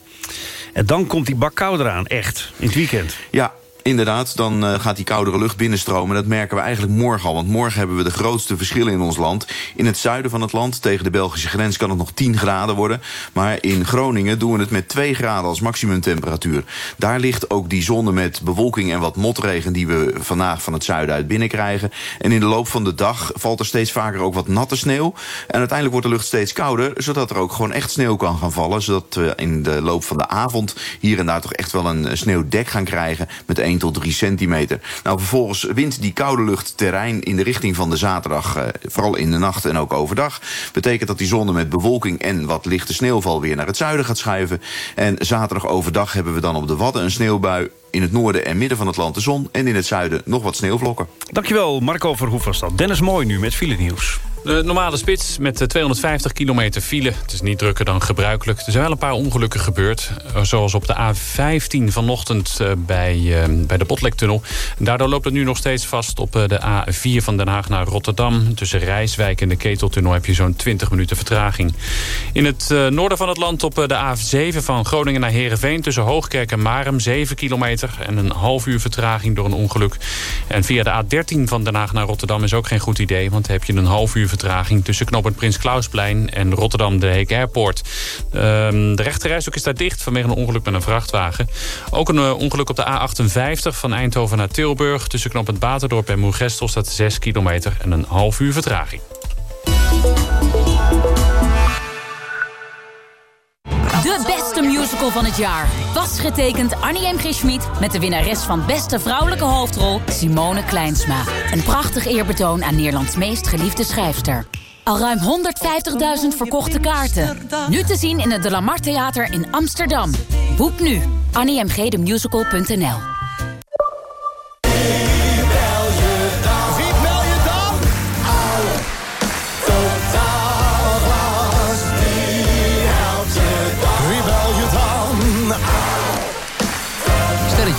En dan komt die bak kou eraan, echt, in het weekend. Ja, Inderdaad, dan uh, gaat die koudere lucht binnenstromen. Dat merken we eigenlijk morgen al. Want morgen hebben we de grootste verschillen in ons land. In het zuiden van het land, tegen de Belgische grens... kan het nog 10 graden worden. Maar in Groningen doen we het met 2 graden als maximumtemperatuur. Daar ligt ook die zone met bewolking en wat motregen... die we vandaag van het zuiden uit binnenkrijgen. En in de loop van de dag valt er steeds vaker ook wat natte sneeuw. En uiteindelijk wordt de lucht steeds kouder... zodat er ook gewoon echt sneeuw kan gaan vallen. Zodat we in de loop van de avond hier en daar toch echt wel een sneeuwdek gaan krijgen... met 1 tot 3 centimeter. Nou, vervolgens wint die koude lucht terrein in de richting van de zaterdag. Uh, vooral in de nacht en ook overdag. Betekent dat die zon met bewolking en wat lichte sneeuwval weer naar het zuiden gaat schuiven. En zaterdag overdag hebben we dan op de Wadden een sneeuwbui. In het noorden en midden van het land de zon. En in het zuiden nog wat sneeuwvlokken. Dankjewel, Marco Verhoef was dat. Dennis Mooi nu met file nieuws. De normale spits met 250 kilometer file. Het is niet drukker dan gebruikelijk. Er zijn wel een paar ongelukken gebeurd. Zoals op de A15 vanochtend bij, bij de Botlektunnel. Daardoor loopt het nu nog steeds vast op de A4 van Den Haag naar Rotterdam. Tussen Rijswijk en de Keteltunnel heb je zo'n 20 minuten vertraging. In het noorden van het land op de A7 van Groningen naar Heerenveen... tussen Hoogkerk en Marem 7 kilometer en een half uur vertraging door een ongeluk. En via de A13 van Den Haag naar Rotterdam is ook geen goed idee... want heb je een half uur vertraging vertraging... tussen knooppunt Prins Klausplein en Rotterdam de Heek Airport. Ehm, de rechterrijstok is daar dicht vanwege een ongeluk met een vrachtwagen. Ook een eh, ongeluk op de A58 van Eindhoven naar Tilburg... tussen knooppunt Baterdorp en Moergestel staat 6 kilometer... en een half uur vertraging. Musical van het jaar. Was getekend Annie M. G. Schmid met de winnares van beste vrouwelijke hoofdrol Simone Kleinsma. Een prachtig eerbetoon aan Nederlands meest geliefde schrijfster. Al ruim 150.000 verkochte kaarten. Nu te zien in het De Lamar Theater in Amsterdam. Boek nu. AnnieMGDemusical.nl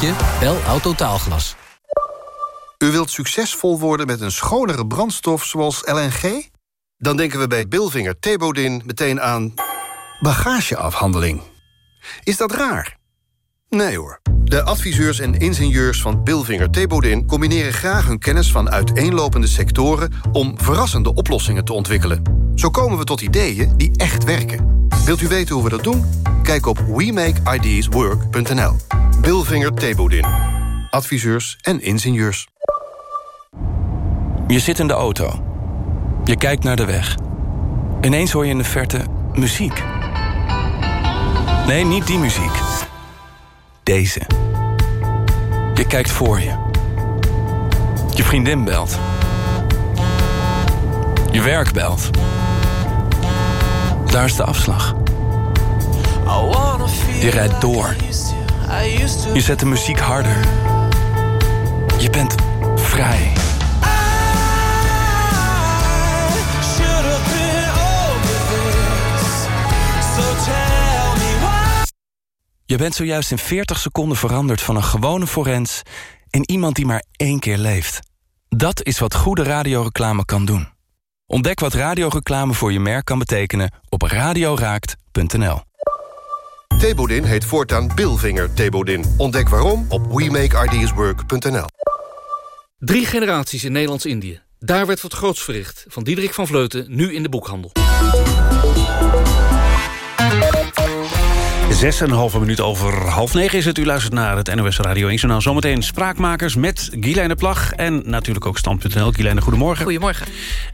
Sterretje, bel Autotaalglas. U wilt succesvol worden met een schonere brandstof zoals LNG? Dan denken we bij Bilvinger Thebodin meteen aan bagageafhandeling. Is dat raar? Nee hoor. De adviseurs en ingenieurs van Bilvinger Thebodin... combineren graag hun kennis van uiteenlopende sectoren... om verrassende oplossingen te ontwikkelen. Zo komen we tot ideeën die echt werken. Wilt u weten hoe we dat doen? Kijk op WeMakeIdeasWork.nl. Bilvinger Thebodin. Adviseurs en ingenieurs. Je zit in de auto. Je kijkt naar de weg. Ineens hoor je in de verte muziek. Nee, niet die muziek. Deze. Je kijkt voor je. Je vriendin belt. Je werk belt. Daar is de afslag. Je rijdt door. Je zet de muziek harder. Je bent vrij. Je bent zojuist in 40 seconden veranderd van een gewone forens... in iemand die maar één keer leeft. Dat is wat goede radioreclame kan doen. Ontdek wat radioreclame voor je merk kan betekenen op radioraakt.nl. Thebodin heet voortaan Bilvinger Thebodin. Ontdek waarom op WeMakeIdeasWork.nl. Drie generaties in Nederlands-Indië. Daar werd wat groots verricht. Van Diederik van Vleuten, nu in de boekhandel. Zes en een halve minuut over half negen is het. U luistert naar het NOS Radio 1 Journaal. Zometeen Spraakmakers met Guylaine Plag. En natuurlijk ook Stand.nl. Guylaine, goedemorgen. Goedemorgen.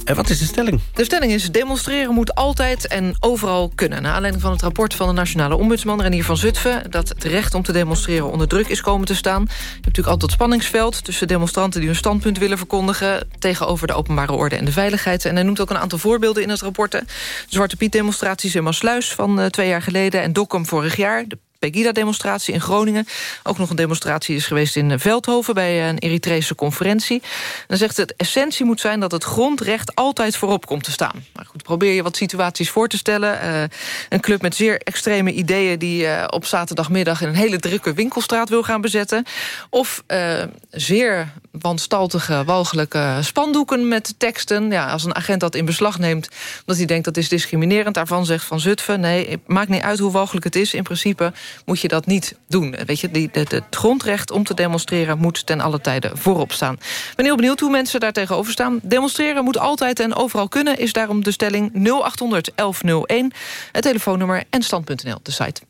En wat is de stelling? De stelling is demonstreren moet altijd en overal kunnen. Naar aanleiding van het rapport van de Nationale Ombudsman Renier van Zutphen... dat het recht om te demonstreren onder druk is komen te staan. Je hebt natuurlijk altijd het spanningsveld tussen demonstranten... die hun standpunt willen verkondigen... tegenover de openbare orde en de veiligheid. En hij noemt ook een aantal voorbeelden in het rapport. De Zwarte Piet demonstraties in Maasluis van uh, twee jaar geleden... en Dokkum vorig jaar, de Pegida-demonstratie in Groningen. Ook nog een demonstratie is geweest in Veldhoven... bij een Eritrese conferentie. Dan zegt het, essentie moet zijn dat het grondrecht altijd voorop komt te staan. Maar goed, probeer je wat situaties voor te stellen. Uh, een club met zeer extreme ideeën... die uh, op zaterdagmiddag in een hele drukke winkelstraat wil gaan bezetten. Of uh, zeer wanstaltige, walgelijke spandoeken met teksten. Ja, als een agent dat in beslag neemt... omdat hij denkt dat is discriminerend... daarvan zegt Van Zutphen... nee, het maakt niet uit hoe walgelijk het is. In principe moet je dat niet doen. Weet je, die, het grondrecht om te demonstreren... moet ten alle tijde voorop staan. Ik ben heel benieuwd hoe mensen daar tegenover staan. Demonstreren moet altijd en overal kunnen... is daarom de stelling 0800 1101. Het telefoonnummer en stand.nl, de site.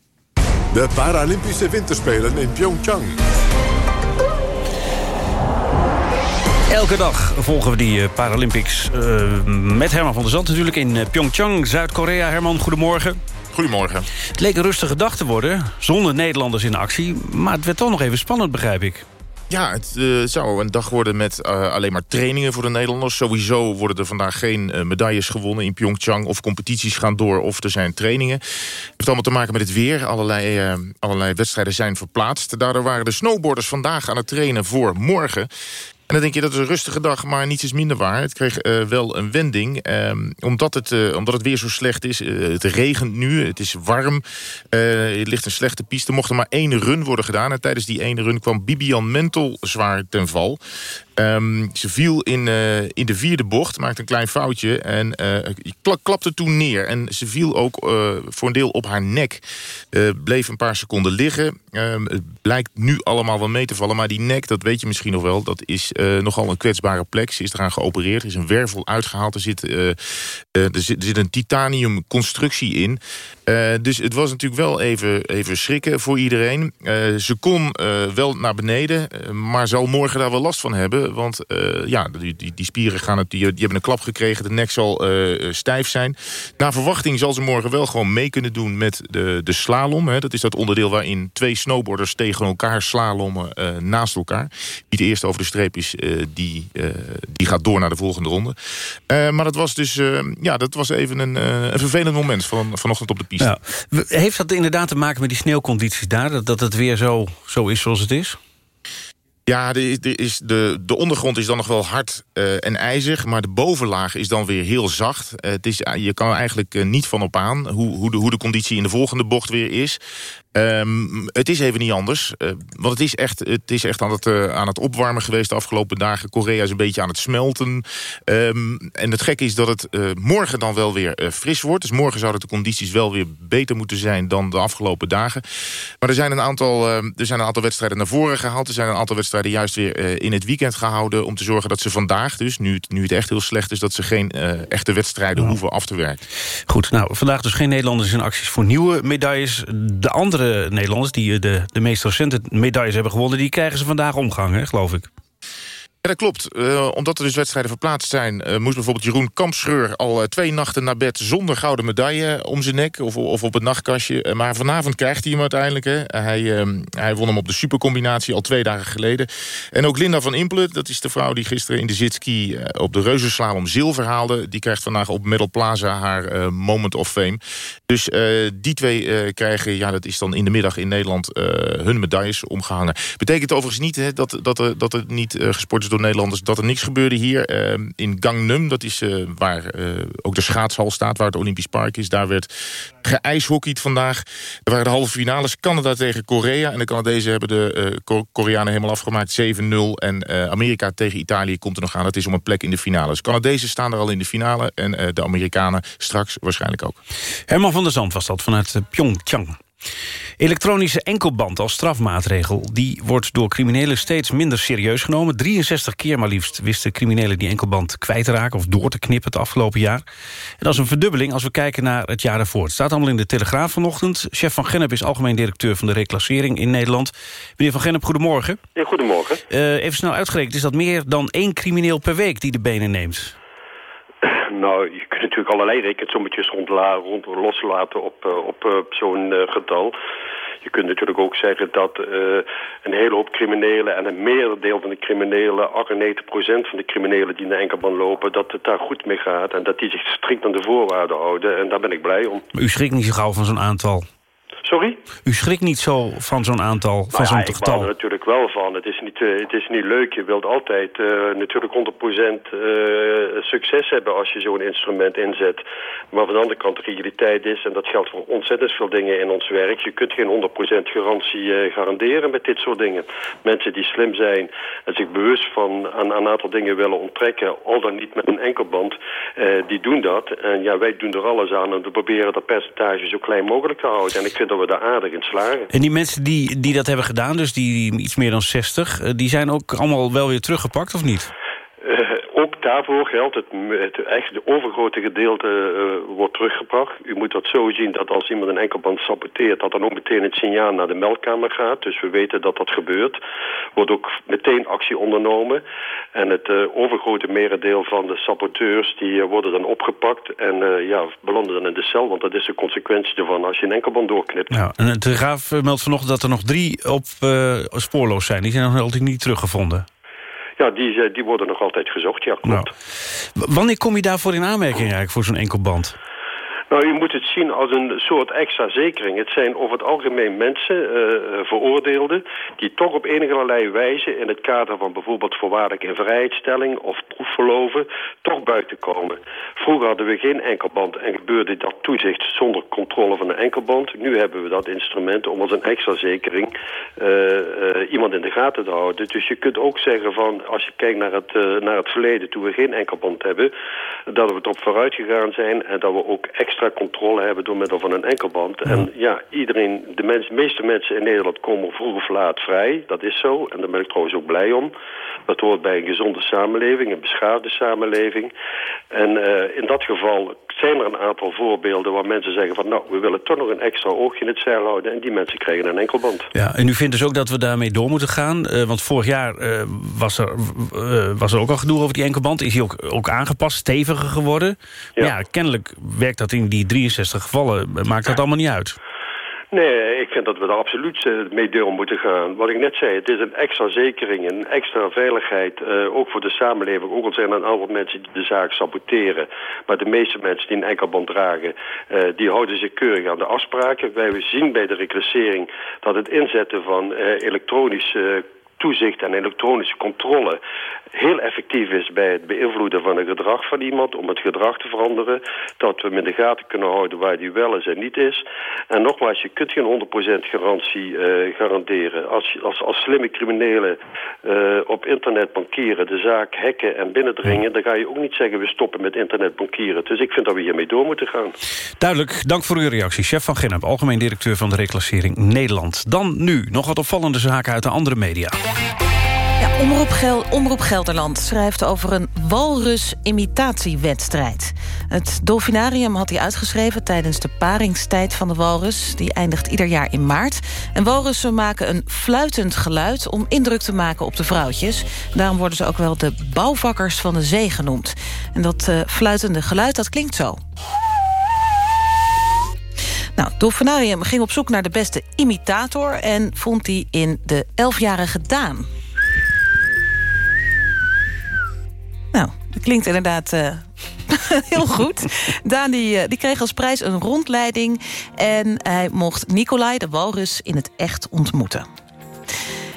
De Paralympische Winterspelen in Pyeongchang. Elke dag volgen we die Paralympics uh, met Herman van der Zand natuurlijk in Pyeongchang, Zuid-Korea. Herman, goedemorgen. Goedemorgen. Het leek een rustige dag te worden, zonder Nederlanders in actie. Maar het werd toch nog even spannend, begrijp ik. Ja, het uh, zou een dag worden met uh, alleen maar trainingen voor de Nederlanders. Sowieso worden er vandaag geen uh, medailles gewonnen in Pyeongchang... of competities gaan door of er zijn trainingen. Het heeft allemaal te maken met het weer. Allerlei, allerlei wedstrijden zijn verplaatst. Daardoor waren de snowboarders vandaag aan het trainen voor morgen. En dan denk je, dat is een rustige dag, maar niets is minder waar. Het kreeg uh, wel een wending, um, omdat, het, uh, omdat het weer zo slecht is. Uh, het regent nu, het is warm, het ligt een slechte piste. Mocht er maar één run worden gedaan. En tijdens die ene run kwam Bibian Mentel zwaar ten val. Ehm, ze viel in, uh, in de vierde bocht, maakte een klein foutje... en uh, klapte toen neer. En ze viel ook uh, voor een deel op haar nek. bleef een paar seconden liggen. Ehm, het blijkt nu allemaal wel mee te vallen... maar die nek, dat weet je misschien nog wel... dat is nogal een kwetsbare plek. Ze is eraan geopereerd, er is een wervel uitgehaald. Er zit, er zit, er zit een titanium constructie in. dus het was natuurlijk wel even, even schrikken voor iedereen. ze kon wel naar beneden, maar zal morgen daar wel last van hebben want ja, die, die, die, spieren gaan het, die, hebben een klap gekregen. De nek zal stijf zijn. Naar verwachting zal ze morgen wel gewoon mee kunnen doen met de, de slalom. Hè. Dat is dat onderdeel waarin twee snowboarders tegen elkaar slalommen naast elkaar. Wie de eerste over de streep is, die, die gaat door naar de volgende ronde. maar dat was dus ja, dat was even een, een vervelend moment van, vanochtend op de piste. Ja. Heeft dat inderdaad te maken met die sneeuwcondities daar? Dat, dat het weer zo, zo is zoals het is? Ja, de, de, is de, de ondergrond is dan nog wel hard uh, en ijzig... maar de bovenlaag is dan weer heel zacht. Uh, het is, je kan er eigenlijk uh, niet van op aan hoe, hoe, de, hoe de conditie in de volgende bocht weer is. Um, het is even niet anders. Uh, want het is echt, het is echt aan, het, uh, aan het opwarmen geweest de afgelopen dagen. Korea is een beetje aan het smelten. Um, en het gekke is dat het uh, morgen dan wel weer fris wordt. Dus morgen zouden de condities wel weer beter moeten zijn dan de afgelopen dagen. Maar er zijn een aantal, er zijn een aantal wedstrijden naar voren gehaald. Er zijn een aantal wedstrijden juist weer in het weekend gehouden... om te zorgen dat ze vandaag dus, nu het, nu het echt heel slecht is... dat ze geen echte wedstrijden hoeven af te werken. Goed, nou, vandaag dus geen Nederlanders in acties voor nieuwe medailles. De andere Nederlanders... die eh, de, de meest recente medailles hebben gewonnen... die krijgen ze vandaag omgang, hè, geloof ik. Ja, dat klopt. Uh, omdat er dus wedstrijden verplaatst zijn... Uh, moest bijvoorbeeld Jeroen Kampschreur al uh, twee nachten naar bed... zonder gouden medaille om zijn nek of, of op het nachtkastje. maar vanavond krijgt hij hem uiteindelijk. Hè. Hij, ehm, hij won hem op de supercombinatie al twee dagen geleden. En ook Linda van Impelen, dat is de vrouw die gisteren in de zitski... op de reuzenslalom zilver haalde. Die krijgt vandaag op Middle Plaza haar Moment of Fame. Dus die twee krijgen, ja, dat is dan in de middag in Nederland... hun medailles omgehangen. Betekent overigens niet hè, dat, dat, dat niet gesport is door Nederlanders dat er niks gebeurde hier. Uh, in Gangnam, dat is uh, waar uh, ook de schaatshal staat, waar het Olympisch Park is. Daar werd geijshockeyd vandaag. Er waren de halve finales Canada tegen Korea. En de Canadezen hebben de Koreanen helemaal afgemaakt 7-0. En Amerika tegen Italië komt er nog aan. Dat is om een plek in de finales. Canadezen staan er al in de finale. En de Amerikanen straks waarschijnlijk ook. Herman van der Zand was dat vanuit Pyeongchang. Elektronische enkelband als strafmaatregel... die wordt door criminelen steeds minder serieus genomen. 63 keer maar liefst wisten criminelen die enkelband kwijt te raken... of door te knippen het afgelopen jaar. En dat is een verdubbeling als we kijken naar het jaar ervoor. Het staat allemaal in de Telegraaf vanochtend. Chef van Gennep is algemeen directeur van de reclassering in Nederland. Meneer van Gennep, goedemorgen. Ja, goedemorgen. Uh, even snel uitgerekend, is dat meer dan één crimineel per week die de benen neemt? Nou, je kunt natuurlijk allerlei rekensommetjes rond, rond loslaten op, uh, op uh, zo'n uh, getal. Je kunt natuurlijk ook zeggen dat een hele hoop criminelen... en een merendeel van de criminelen, 98% van de criminelen die in de enkelband lopen... dat het daar goed mee gaat en dat die zich strikt aan de voorwaarden houden. En daar ben ik blij om. Maar u schrikt niet zo gauw van zo'n aantal? Sorry? U schrikt niet zo van zo'n aantal, van nou zo'n getal? ik er natuurlijk wel van. Het is niet, uh, het is niet leuk. Je wilt altijd uh, natuurlijk 100% uh, succes hebben als je zo'n instrument inzet. Maar van de andere kant, de realiteit is, en dat geldt voor ontzettend veel dingen in ons werk, je kunt geen 100% garantie garanderen met dit soort dingen. Mensen die slim zijn en zich bewust van aan, een aantal dingen willen onttrekken, al dan niet met een enkelband, die doen dat. En ja, wij doen er alles aan om te proberen dat percentage zo klein mogelijk te houden. En ik vind we daar aardig in slagen. En die mensen die, die dat hebben gedaan, dus die, die iets meer dan 60... Eh, die zijn ook allemaal wel weer teruggepakt, of niet? Daarvoor geldt het, het echt de overgrote gedeelte uh, wordt teruggebracht. U moet dat zo zien dat als iemand een enkelband saboteert... dat dan ook meteen het signaal naar de meldkamer gaat. Dus we weten dat dat gebeurt. Wordt ook meteen actie ondernomen. En het uh, overgrote merendeel van de saboteurs... die uh, worden dan opgepakt en ja, belanden dan in de cel. Want dat is de consequentie ervan als je een enkelband doorknipt. Ja, en de Graaf meldt vanochtend dat er nog drie op spoorloos zijn. Die zijn nog altijd niet teruggevonden. Ja, die, eh, die worden nog altijd gezocht, ja, klopt. Nou, wanneer kom je daarvoor in aanmerking eigenlijk voor zo'n enkelband? Nou, je moet het zien als een soort extra zekering. Het zijn over het algemeen mensen, uh, veroordeelden... die toch op enige wijze in het kader van bijvoorbeeld voorwaardelijke vrijheidstelling... of proefverloven, toch buiten komen. Vroeger hadden we geen enkelband en gebeurde dat toezicht zonder controle van een enkelband. Nu hebben we dat instrument om als een extra zekering uh, iemand in de gaten te houden. Dus je kunt ook zeggen van, als je kijkt naar het, naar het verleden... toen we geen enkelband hebben, dat we erop vooruit gegaan zijn... en dat we ook extra extra controle hebben door middel van een enkelband. En ja, iedereen, de mens, meeste mensen in Nederland komen vroeg of laat vrij. Dat is zo. En daar ben ik trouwens ook blij om. Dat hoort bij een gezonde samenleving, een beschaafde samenleving. En uh, in dat geval zijn er een aantal voorbeelden waar mensen zeggen van... nou, we willen toch nog een extra oogje in het zeil houden... en die mensen krijgen een enkelband. Ja, en u vindt dus ook dat we daarmee door moeten gaan? Uh, want vorig jaar uh, was, er, was er ook al gedoe over die enkelband. Is die ook, ook aangepast, steviger geworden? Ja. ja, kennelijk werkt dat in die 63 gevallen. Maakt dat allemaal niet uit? Nee, ik vind dat we daar absoluut eh, mee door moeten gaan. Wat ik net zei, het is een extra zekering, een extra veiligheid, uh, ook voor de samenleving. Ook al zijn er een aantal mensen die de zaak saboteren. Maar de meeste mensen die een enkelband dragen, uh, die houden zich keurig aan de afspraken. Wij zien bij de reclassering dat het inzetten van elektronische toezicht en elektronische controle heel effectief is bij het beïnvloeden van het gedrag van iemand... om het gedrag te veranderen, dat we hem in de gaten kunnen houden waar die wel is en niet is. En nogmaals, je kunt geen 100% garantie uh, garanderen. Als, als, als slimme criminelen uh, op internet bankieren, de zaak hacken en binnendringen... dan ga je ook niet zeggen we stoppen met internet bankieren. Dus ik vind dat we hiermee door moeten gaan. Duidelijk, dank voor uw reactie. Chef van Gennep, algemeen directeur van de reclassering Nederland. Dan nu, nog wat opvallende zaken uit de andere media. Omroep, Gel Omroep Gelderland schrijft over een walrus-imitatiewedstrijd. Het Dolfinarium had hij uitgeschreven tijdens de paringstijd van de walrus. Die eindigt ieder jaar in maart. En walrussen maken een fluitend geluid om indruk te maken op de vrouwtjes. Daarom worden ze ook wel de bouwvakkers van de zee genoemd. En dat uh, fluitende geluid, dat klinkt zo. Nou, Dolfinarium ging op zoek naar de beste imitator... en vond die in de elfjarige Daan. Nou, dat klinkt inderdaad uh, heel goed. Daan die, uh, die kreeg als prijs een rondleiding... en hij mocht Nicolai, de walrus, in het echt ontmoeten.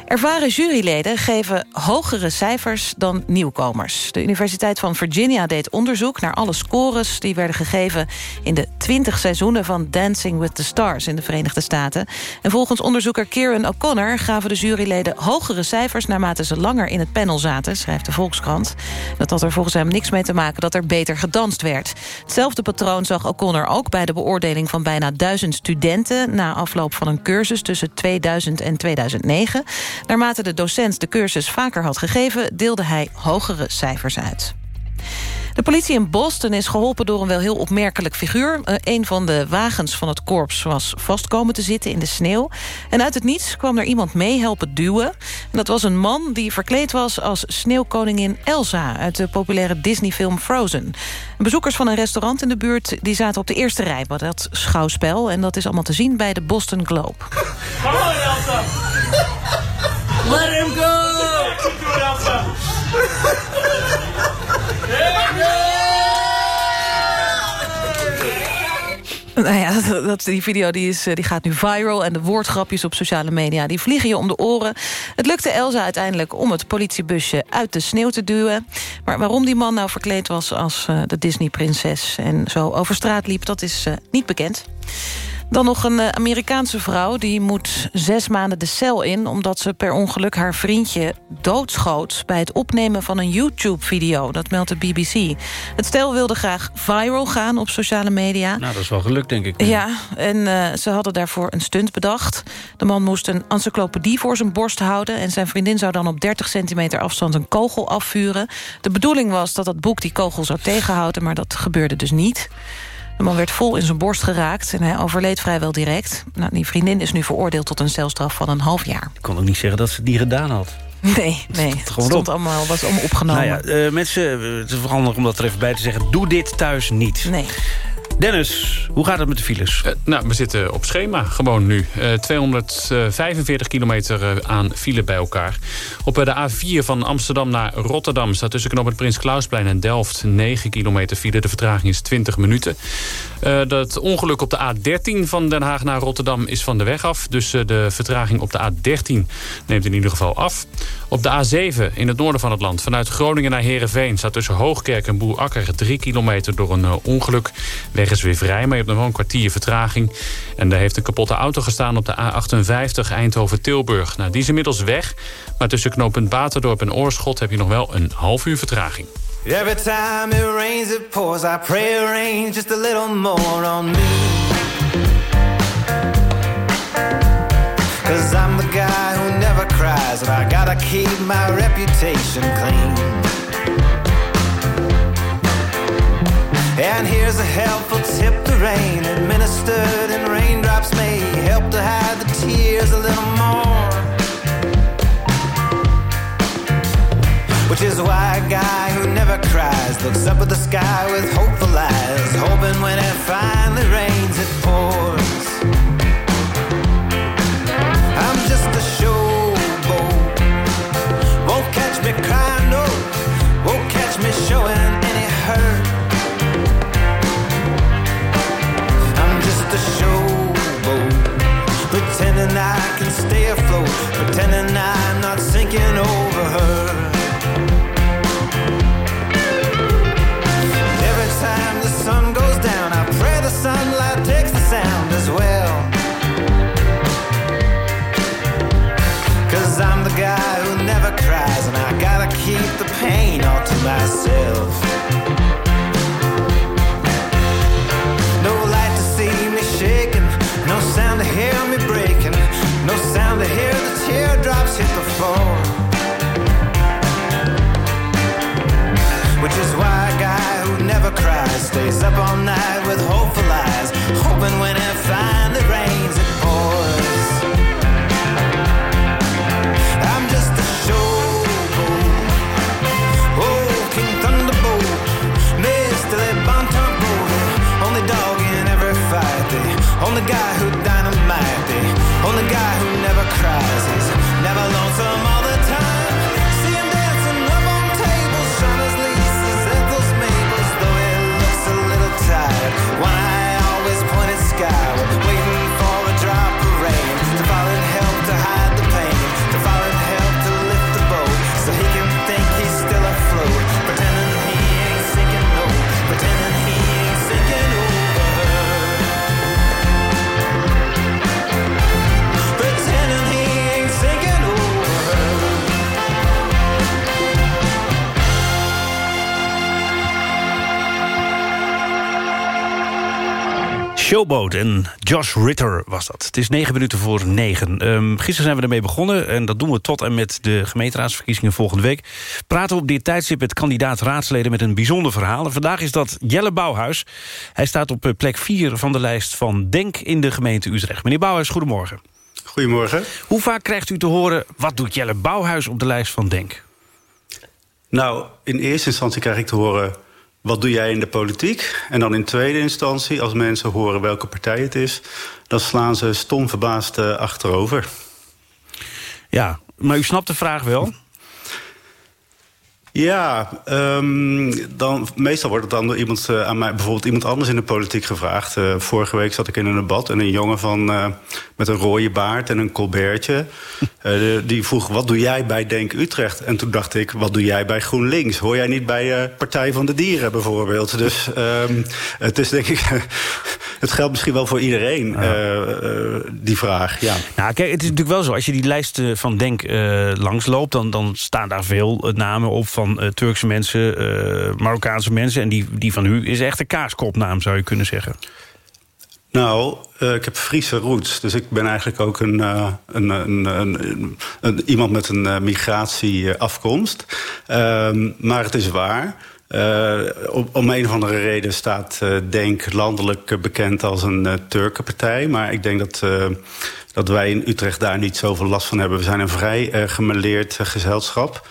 Ervaren juryleden geven hogere cijfers dan nieuwkomers. De Universiteit van Virginia deed onderzoek naar alle scores... die werden gegeven in de 20 seizoenen van Dancing with the Stars... in de Verenigde Staten. En volgens onderzoeker Kieran O'Connor gaven de juryleden hogere cijfers... naarmate ze langer in het panel zaten, schrijft de Volkskrant. Dat had er volgens hem niks mee te maken dat er beter gedanst werd. Hetzelfde patroon zag O'Connor ook bij de beoordeling van bijna duizend studenten... na afloop van een cursus tussen 2000 en 2009... Naarmate de docent de cursus vaker had gegeven... deelde hij hogere cijfers uit. De politie in Boston is geholpen door een wel heel opmerkelijk figuur. Uh, een van de wagens van het korps was vastkomen te zitten in de sneeuw. En uit het niets kwam er iemand mee helpen duwen. En dat was een man die verkleed was als sneeuwkoningin Elsa... uit de populaire Disney-film Frozen. Bezoekers van een restaurant in de buurt die zaten op de eerste rij... bij dat schouwspel. En dat is allemaal te zien bij de Boston Globe. Let him go! Nou ja, dat, die video die is, die gaat nu viral... en de woordgrapjes op sociale media die vliegen je om de oren. Het lukte Elsa uiteindelijk om het politiebusje uit de sneeuw te duwen. Maar waarom die man nou verkleed was als uh, de Disney-prinses... en zo over straat liep, dat is uh, niet bekend. Dan nog een eh, Amerikaanse vrouw die moet zes maanden de cel in... omdat ze per ongeluk haar vriendje doodschoot... bij het opnemen van een YouTube-video. Dat meldt de BBC. Het stel wilde graag viral gaan op sociale media. Nou, dat is wel gelukt, denk ik. Ja, en uh, ze hadden daarvoor een stunt bedacht. De man moest een encyclopedie voor zijn borst houden... en zijn vriendin zou dan op 30 centimeter afstand een kogel afvuren. De bedoeling was dat dat boek die kogel zou tegenhouden... maar dat gebeurde dus niet. De man werd vol in zijn borst geraakt en hij overleed vrijwel direct. Nou, die vriendin is nu veroordeeld tot een celstraf van een half jaar. Ik kon ook niet zeggen dat ze die gedaan had. Nee, nee. Het stond allemaal, was allemaal opgenomen. Nou ja, uh, mensen, het is handig om dat er even bij te zeggen. Doe dit thuis niet. Nee. Dennis, hoe gaat het met de files? Uh, nou, we zitten op schema gewoon nu. Uh, 245 kilometer uh, aan file bij elkaar. Op de A4 van Amsterdam naar Rotterdam... staat tussen knoop het Prins Klausplein en Delft 9 kilometer file. De vertraging is 20 minuten. dat ongeluk op de A13 van Den Haag naar Rotterdam is van de weg af. Dus de vertraging op de A13 neemt in ieder geval af. Op de A7 in het noorden van het land, vanuit Groningen naar Heerenveen... staat tussen Hoogkerk en Boerakker 3 kilometer door een ongeluk. Weg is weer vrij, maar je hebt nog wel een kwartier vertraging. En daar heeft een kapotte auto gestaan op de A58 Eindhoven-Tilburg. Nou, die is inmiddels weg, maar tussen knooppunt Baterdorp en Oorschot... heb je nog wel een half uur vertraging. And here's a helpful tip the rain administered in raindrops may help to hide the tears a little more. Which is why a guy who never cries looks up at the sky with hopeful eyes, hoping when it finally rains it pours. I'm just a showboat, won't catch me crying, no, won't catch me showing any hurt. Afloat, pretending I'm not sinking over her. And every time the sun goes down, I pray the sunlight takes the sound as well. Cause I'm the guy who never cries, and I gotta keep the pain all to myself. which is why. Showboat en Josh Ritter was dat. Het is negen minuten voor negen. Ehm, gisteren zijn we ermee begonnen en dat doen we tot en met de gemeenteraadsverkiezingen volgende week. Praten we op dit tijdstip met kandidaat-raadsleden met een bijzonder verhaal. En vandaag is dat Jelle Bouwhuis. Hij staat op eh, plek 4 van de lijst van Denk in de gemeente Utrecht. Meneer Bouwhuis, goedemorgen. Goedemorgen. Hoe vaak krijgt u te horen, wat doet Jelle Bouwhuis op de lijst van Denk? Nou, in eerste instantie krijg ik te horen... wat doe jij in de politiek? En dan in tweede instantie, als mensen horen welke partij het is... dan slaan ze stom verbaasd eh, achterover. Ja, maar u snapt de vraag wel? Ja, ehm, dan, meestal wordt het dan door iemand eh, aan mij, bijvoorbeeld iemand anders in de politiek gevraagd. Eh, vorige week zat ik in een debat en een jongen van, eh, met een rode baard en een colbertje... die vroeg, wat doe jij bij Denk Utrecht? En toen dacht ik, wat doe jij bij GroenLinks? Hoor jij niet bij Partij van de Dieren bijvoorbeeld? Dus ehm, het is denk ik... het geldt misschien wel voor iedereen, die vraag, ja. Nou, kijk, het is natuurlijk wel zo. Als je die lijst van Denk langsloopt... Dan, dan staan daar veel namen op van eh, Turkse mensen, eh, Marokkaanse mensen. En die, die van u is echt een kaaskopnaam, zou je kunnen zeggen. Nou, eh, ik heb Friese roots. Dus ik ben eigenlijk ook een, een, een, een, iemand met een eh, migratieafkomst. Ehm, maar het is waar. Uh, om een of andere reden staat uh, Denk landelijk bekend als een uh, Turkenpartij. Maar ik denk dat, dat wij in Utrecht daar niet zoveel last van hebben. We zijn een vrij gemeleerd gezelschap...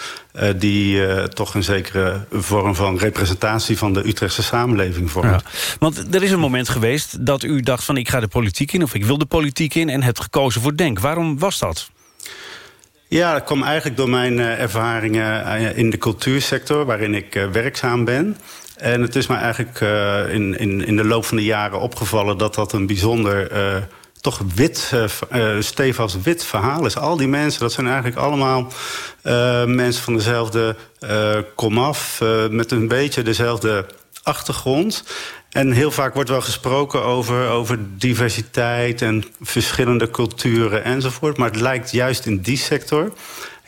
die toch een zekere vorm van representatie van de Utrechtse samenleving vormt. Ja, want er is een moment geweest dat u dacht van ik ga de politiek in... of ik wil de politiek in en hebt gekozen voor Denk. Waarom was dat? Ja, dat kwam eigenlijk door mijn ervaringen in de cultuursector... waarin ik werkzaam ben. En het is mij eigenlijk uh, in, in, in de loop van de jaren opgevallen... dat dat een bijzonder toch wit, stevast wit verhaal is. Al die mensen, dat zijn eigenlijk allemaal mensen van dezelfde komaf... met een beetje dezelfde achtergrond. En heel vaak wordt wel gesproken over, over diversiteit en verschillende culturen enzovoort. Maar het lijkt juist in die sector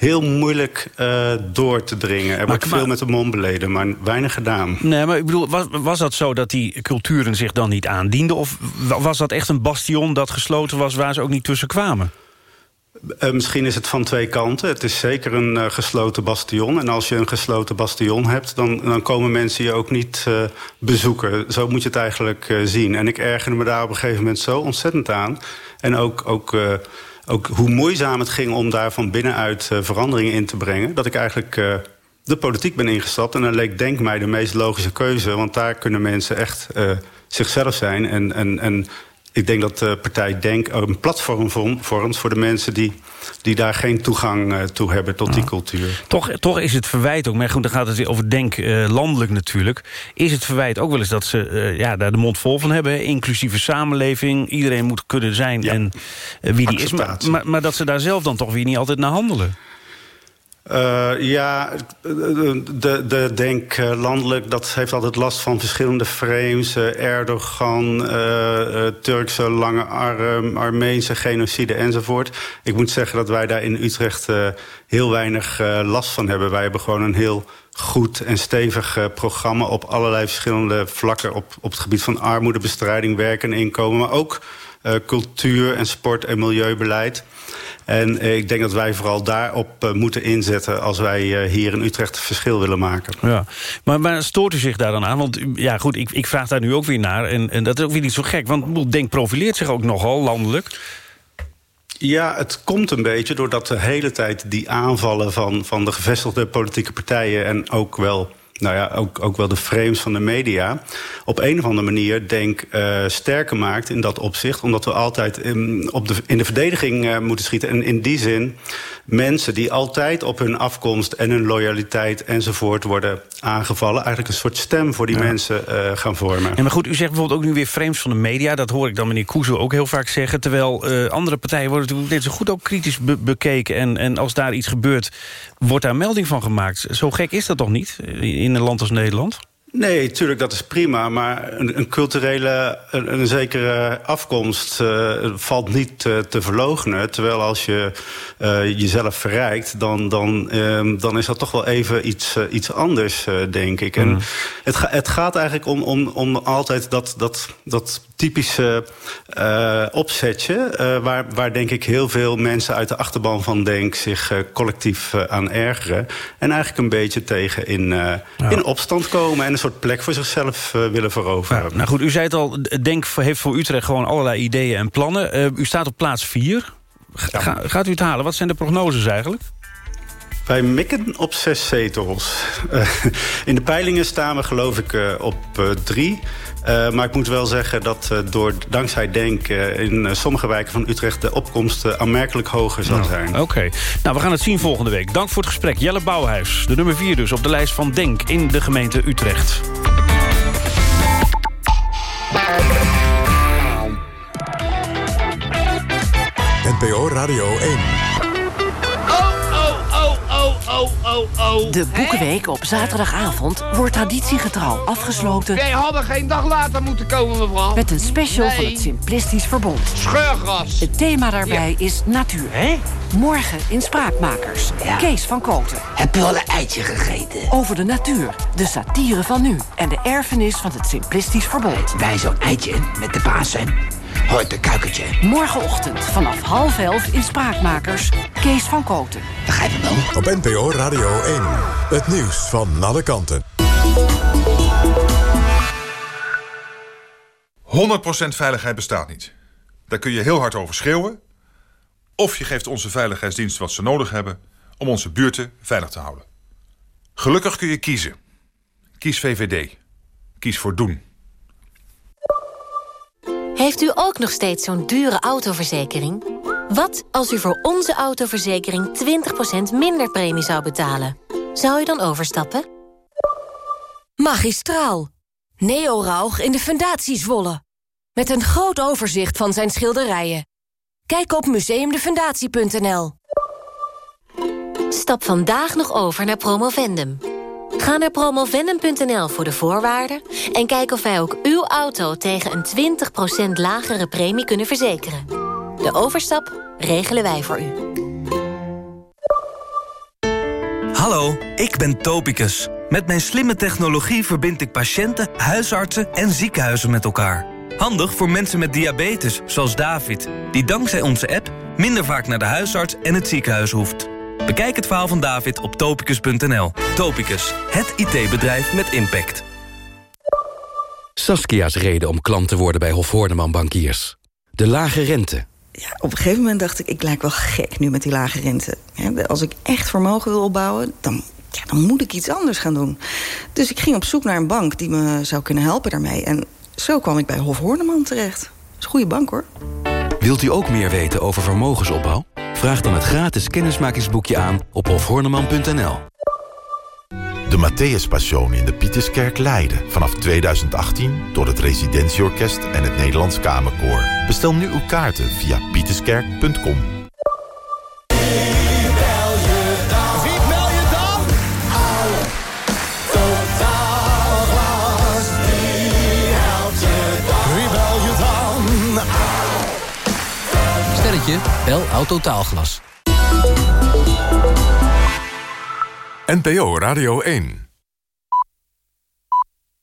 heel moeilijk uh, door te dringen. Er maar, wordt veel met de mond beleden, maar weinig gedaan. Nee, maar ik bedoel, was, was dat zo dat die culturen zich dan niet aandienden? Of was dat echt een bastion dat gesloten was waar ze ook niet tussen kwamen? Uh, misschien is het van twee kanten. Het is zeker een uh, gesloten bastion. En als je een gesloten bastion hebt... dan, dan komen mensen je ook niet uh, bezoeken. Zo moet je het eigenlijk zien. En ik ergerde me daar op een gegeven moment zo ontzettend aan. En ook, ook, ook hoe moeizaam het ging om daar van binnenuit veranderingen in te brengen... dat ik eigenlijk de politiek ben ingestapt. En dan leek Denk mij de meest logische keuze. Want daar kunnen mensen echt zichzelf zijn... en, en, en ik denk dat de partij Denk een platform vormt voor de mensen die, die daar geen toegang uh, toe hebben tot die cultuur. Toch, toch is het verwijt ook, maar goed, dan gaat het weer over Denk uh, landelijk natuurlijk. Is het verwijt ook wel eens dat ze uh, ja, daar de mond vol van hebben, inclusieve samenleving. Iedereen moet kunnen zijn ja. en wie die is. Maar, maar, maar dat ze daar zelf dan toch weer niet altijd naar handelen. Uh, ja, de, de denk uh, landelijk, dat heeft altijd last van verschillende frames. Uh, Erdogan, Turkse lange arm, Armeense genocide enzovoort. Ik moet zeggen dat wij daar in Utrecht heel weinig last van hebben. Wij hebben gewoon een heel goed en stevig programma op allerlei verschillende vlakken. Op, op het gebied van armoedebestrijding, werk en inkomen. Maar ook cultuur en sport en milieubeleid. En eh, ik denk dat wij vooral daarop uh, moeten inzetten... als wij hier in Utrecht het verschil willen maken. Ja. Maar, maar stoort u zich daar dan aan? Want ja, goed, ik, ik vraag daar nu ook weer naar. En, en dat is ook weer niet zo gek. Want Denk profileert zich ook nogal landelijk. Ja, het komt een beetje doordat de hele tijd die aanvallen... van, van de gevestigde politieke partijen en ook wel nou ja, ook, ook wel de frames van de media... op een of andere manier, denk uh, sterker maakt in dat opzicht. Omdat we altijd in, op de, in de verdediging uh, moeten schieten. En in die zin mensen die altijd op hun afkomst en hun loyaliteit enzovoort worden aangevallen... eigenlijk een soort stem voor die ja. mensen uh, gaan vormen. Ja, maar goed, u zegt bijvoorbeeld ook nu weer frames van de media. Dat hoor ik dan meneer Koezo ook heel vaak zeggen. Terwijl andere partijen worden natuurlijk net zo goed ook kritisch be bekeken. En, en als daar iets gebeurt, wordt daar melding van gemaakt. Zo gek is dat toch niet? In in een land als Nederland? Nee, tuurlijk, dat is prima. Maar een, een culturele, een, een, zekere afkomst uh, valt niet uh, te verlogenen. Terwijl als je uh, jezelf verrijkt, dan, dan, dan is dat toch wel even iets, iets anders, denk ik. En mm. het, ga, het gaat eigenlijk om, om, om altijd dat, dat, dat typische opzetje... waar, waar denk ik heel veel mensen uit de achterban van Denk... zich collectief aan ergeren. En eigenlijk een beetje tegen in, ja. in opstand komen... En soort plek voor zichzelf willen veroveren. Nou goed, u zei het al, Denk heeft voor Utrecht gewoon allerlei ideeën en plannen. U staat op plaats 4. Ga, gaat u het halen? Wat zijn de prognoses eigenlijk? Wij mikken op zes zetels. In de peilingen staan we geloof ik op uh, drie. maar ik moet wel zeggen dat door, dankzij Denk... in sommige wijken van Utrecht de opkomst aanmerkelijk hoger zal zijn. Oké. Okay. Nou, we gaan het zien volgende week. Dank voor het gesprek. Jelle Bouwhuis, de nummer 4 dus op de lijst van Denk in de gemeente Utrecht. NPO Radio 1. De Boekenweek op zaterdagavond wordt traditiegetrouw afgesloten... Jij hadden geen dag later moeten komen, mevrouw. Met een special nee. van het Simplistisch Verbond. Scheurgras. Het thema daarbij ja. is natuur. Hè? Morgen in Spraakmakers. Ja. Kees van Koten. Heb je al een eitje gegeten? Over de natuur, de satire van nu... en de erfenis van het Simplistisch Verbond. Bij zo'n eitje met de Pasen hoort een kuikentje. Morgenochtend vanaf half elf in Spraakmakers. Kees van Koten. Begrijp hem wel. Op NPO Radio 1. Het nieuws van alle kanten. 100% veiligheid bestaat niet. Daar kun je heel hard over schreeuwen. Of je geeft onze veiligheidsdienst wat ze nodig hebben om onze buurten veilig te houden. Gelukkig kun je kiezen. Kies VVD. Kies voor doen. Heeft u ook nog steeds zo'n dure autoverzekering? Wat als u voor onze autoverzekering 20% minder premie zou betalen? Zou u dan overstappen? Magistraal. Neo Rauch in de Fundatie Zwolle. Met een groot overzicht van zijn schilderijen. Kijk op museumdefundatie.nl. Stap vandaag nog over naar Promovendum. Ga naar promovendum.nl voor de voorwaarden... en kijk of wij ook uw auto tegen een 20% lagere premie kunnen verzekeren. De overstap regelen wij voor u. Hallo, ik ben Topicus. Met mijn slimme technologie verbind ik patiënten, huisartsen en ziekenhuizen met elkaar. Handig voor mensen met diabetes, zoals David... die dankzij onze app minder vaak naar de huisarts en het ziekenhuis hoeft. Bekijk het verhaal van David op topicus.nl. Topicus, het IT-bedrijf met impact. Saskia's reden om klant te worden bij Hof Horneman Bankiers. De lage rente. Ja, op een gegeven moment dacht ik, ik lijk wel gek nu met die lage rente. Als ik echt vermogen wil opbouwen, dan, ja, dan moet ik iets anders gaan doen. Dus ik ging op zoek naar een bank die me zou kunnen helpen daarmee. En zo kwam ik bij Hof Horneman terecht. Dat is een goede bank, hoor. Wilt u ook meer weten over vermogensopbouw? Vraag dan het gratis kennismakingsboekje aan op hofhorneman.nl. De Matthäus Passion in de Pieterskerk Leiden. Vanaf 2018 door het Residentieorkest en het Nederlands Kamerkoor. Bestel nu uw kaarten via pieterskerk.com. Sterretje, bel Autotaalglas. NPO Radio 1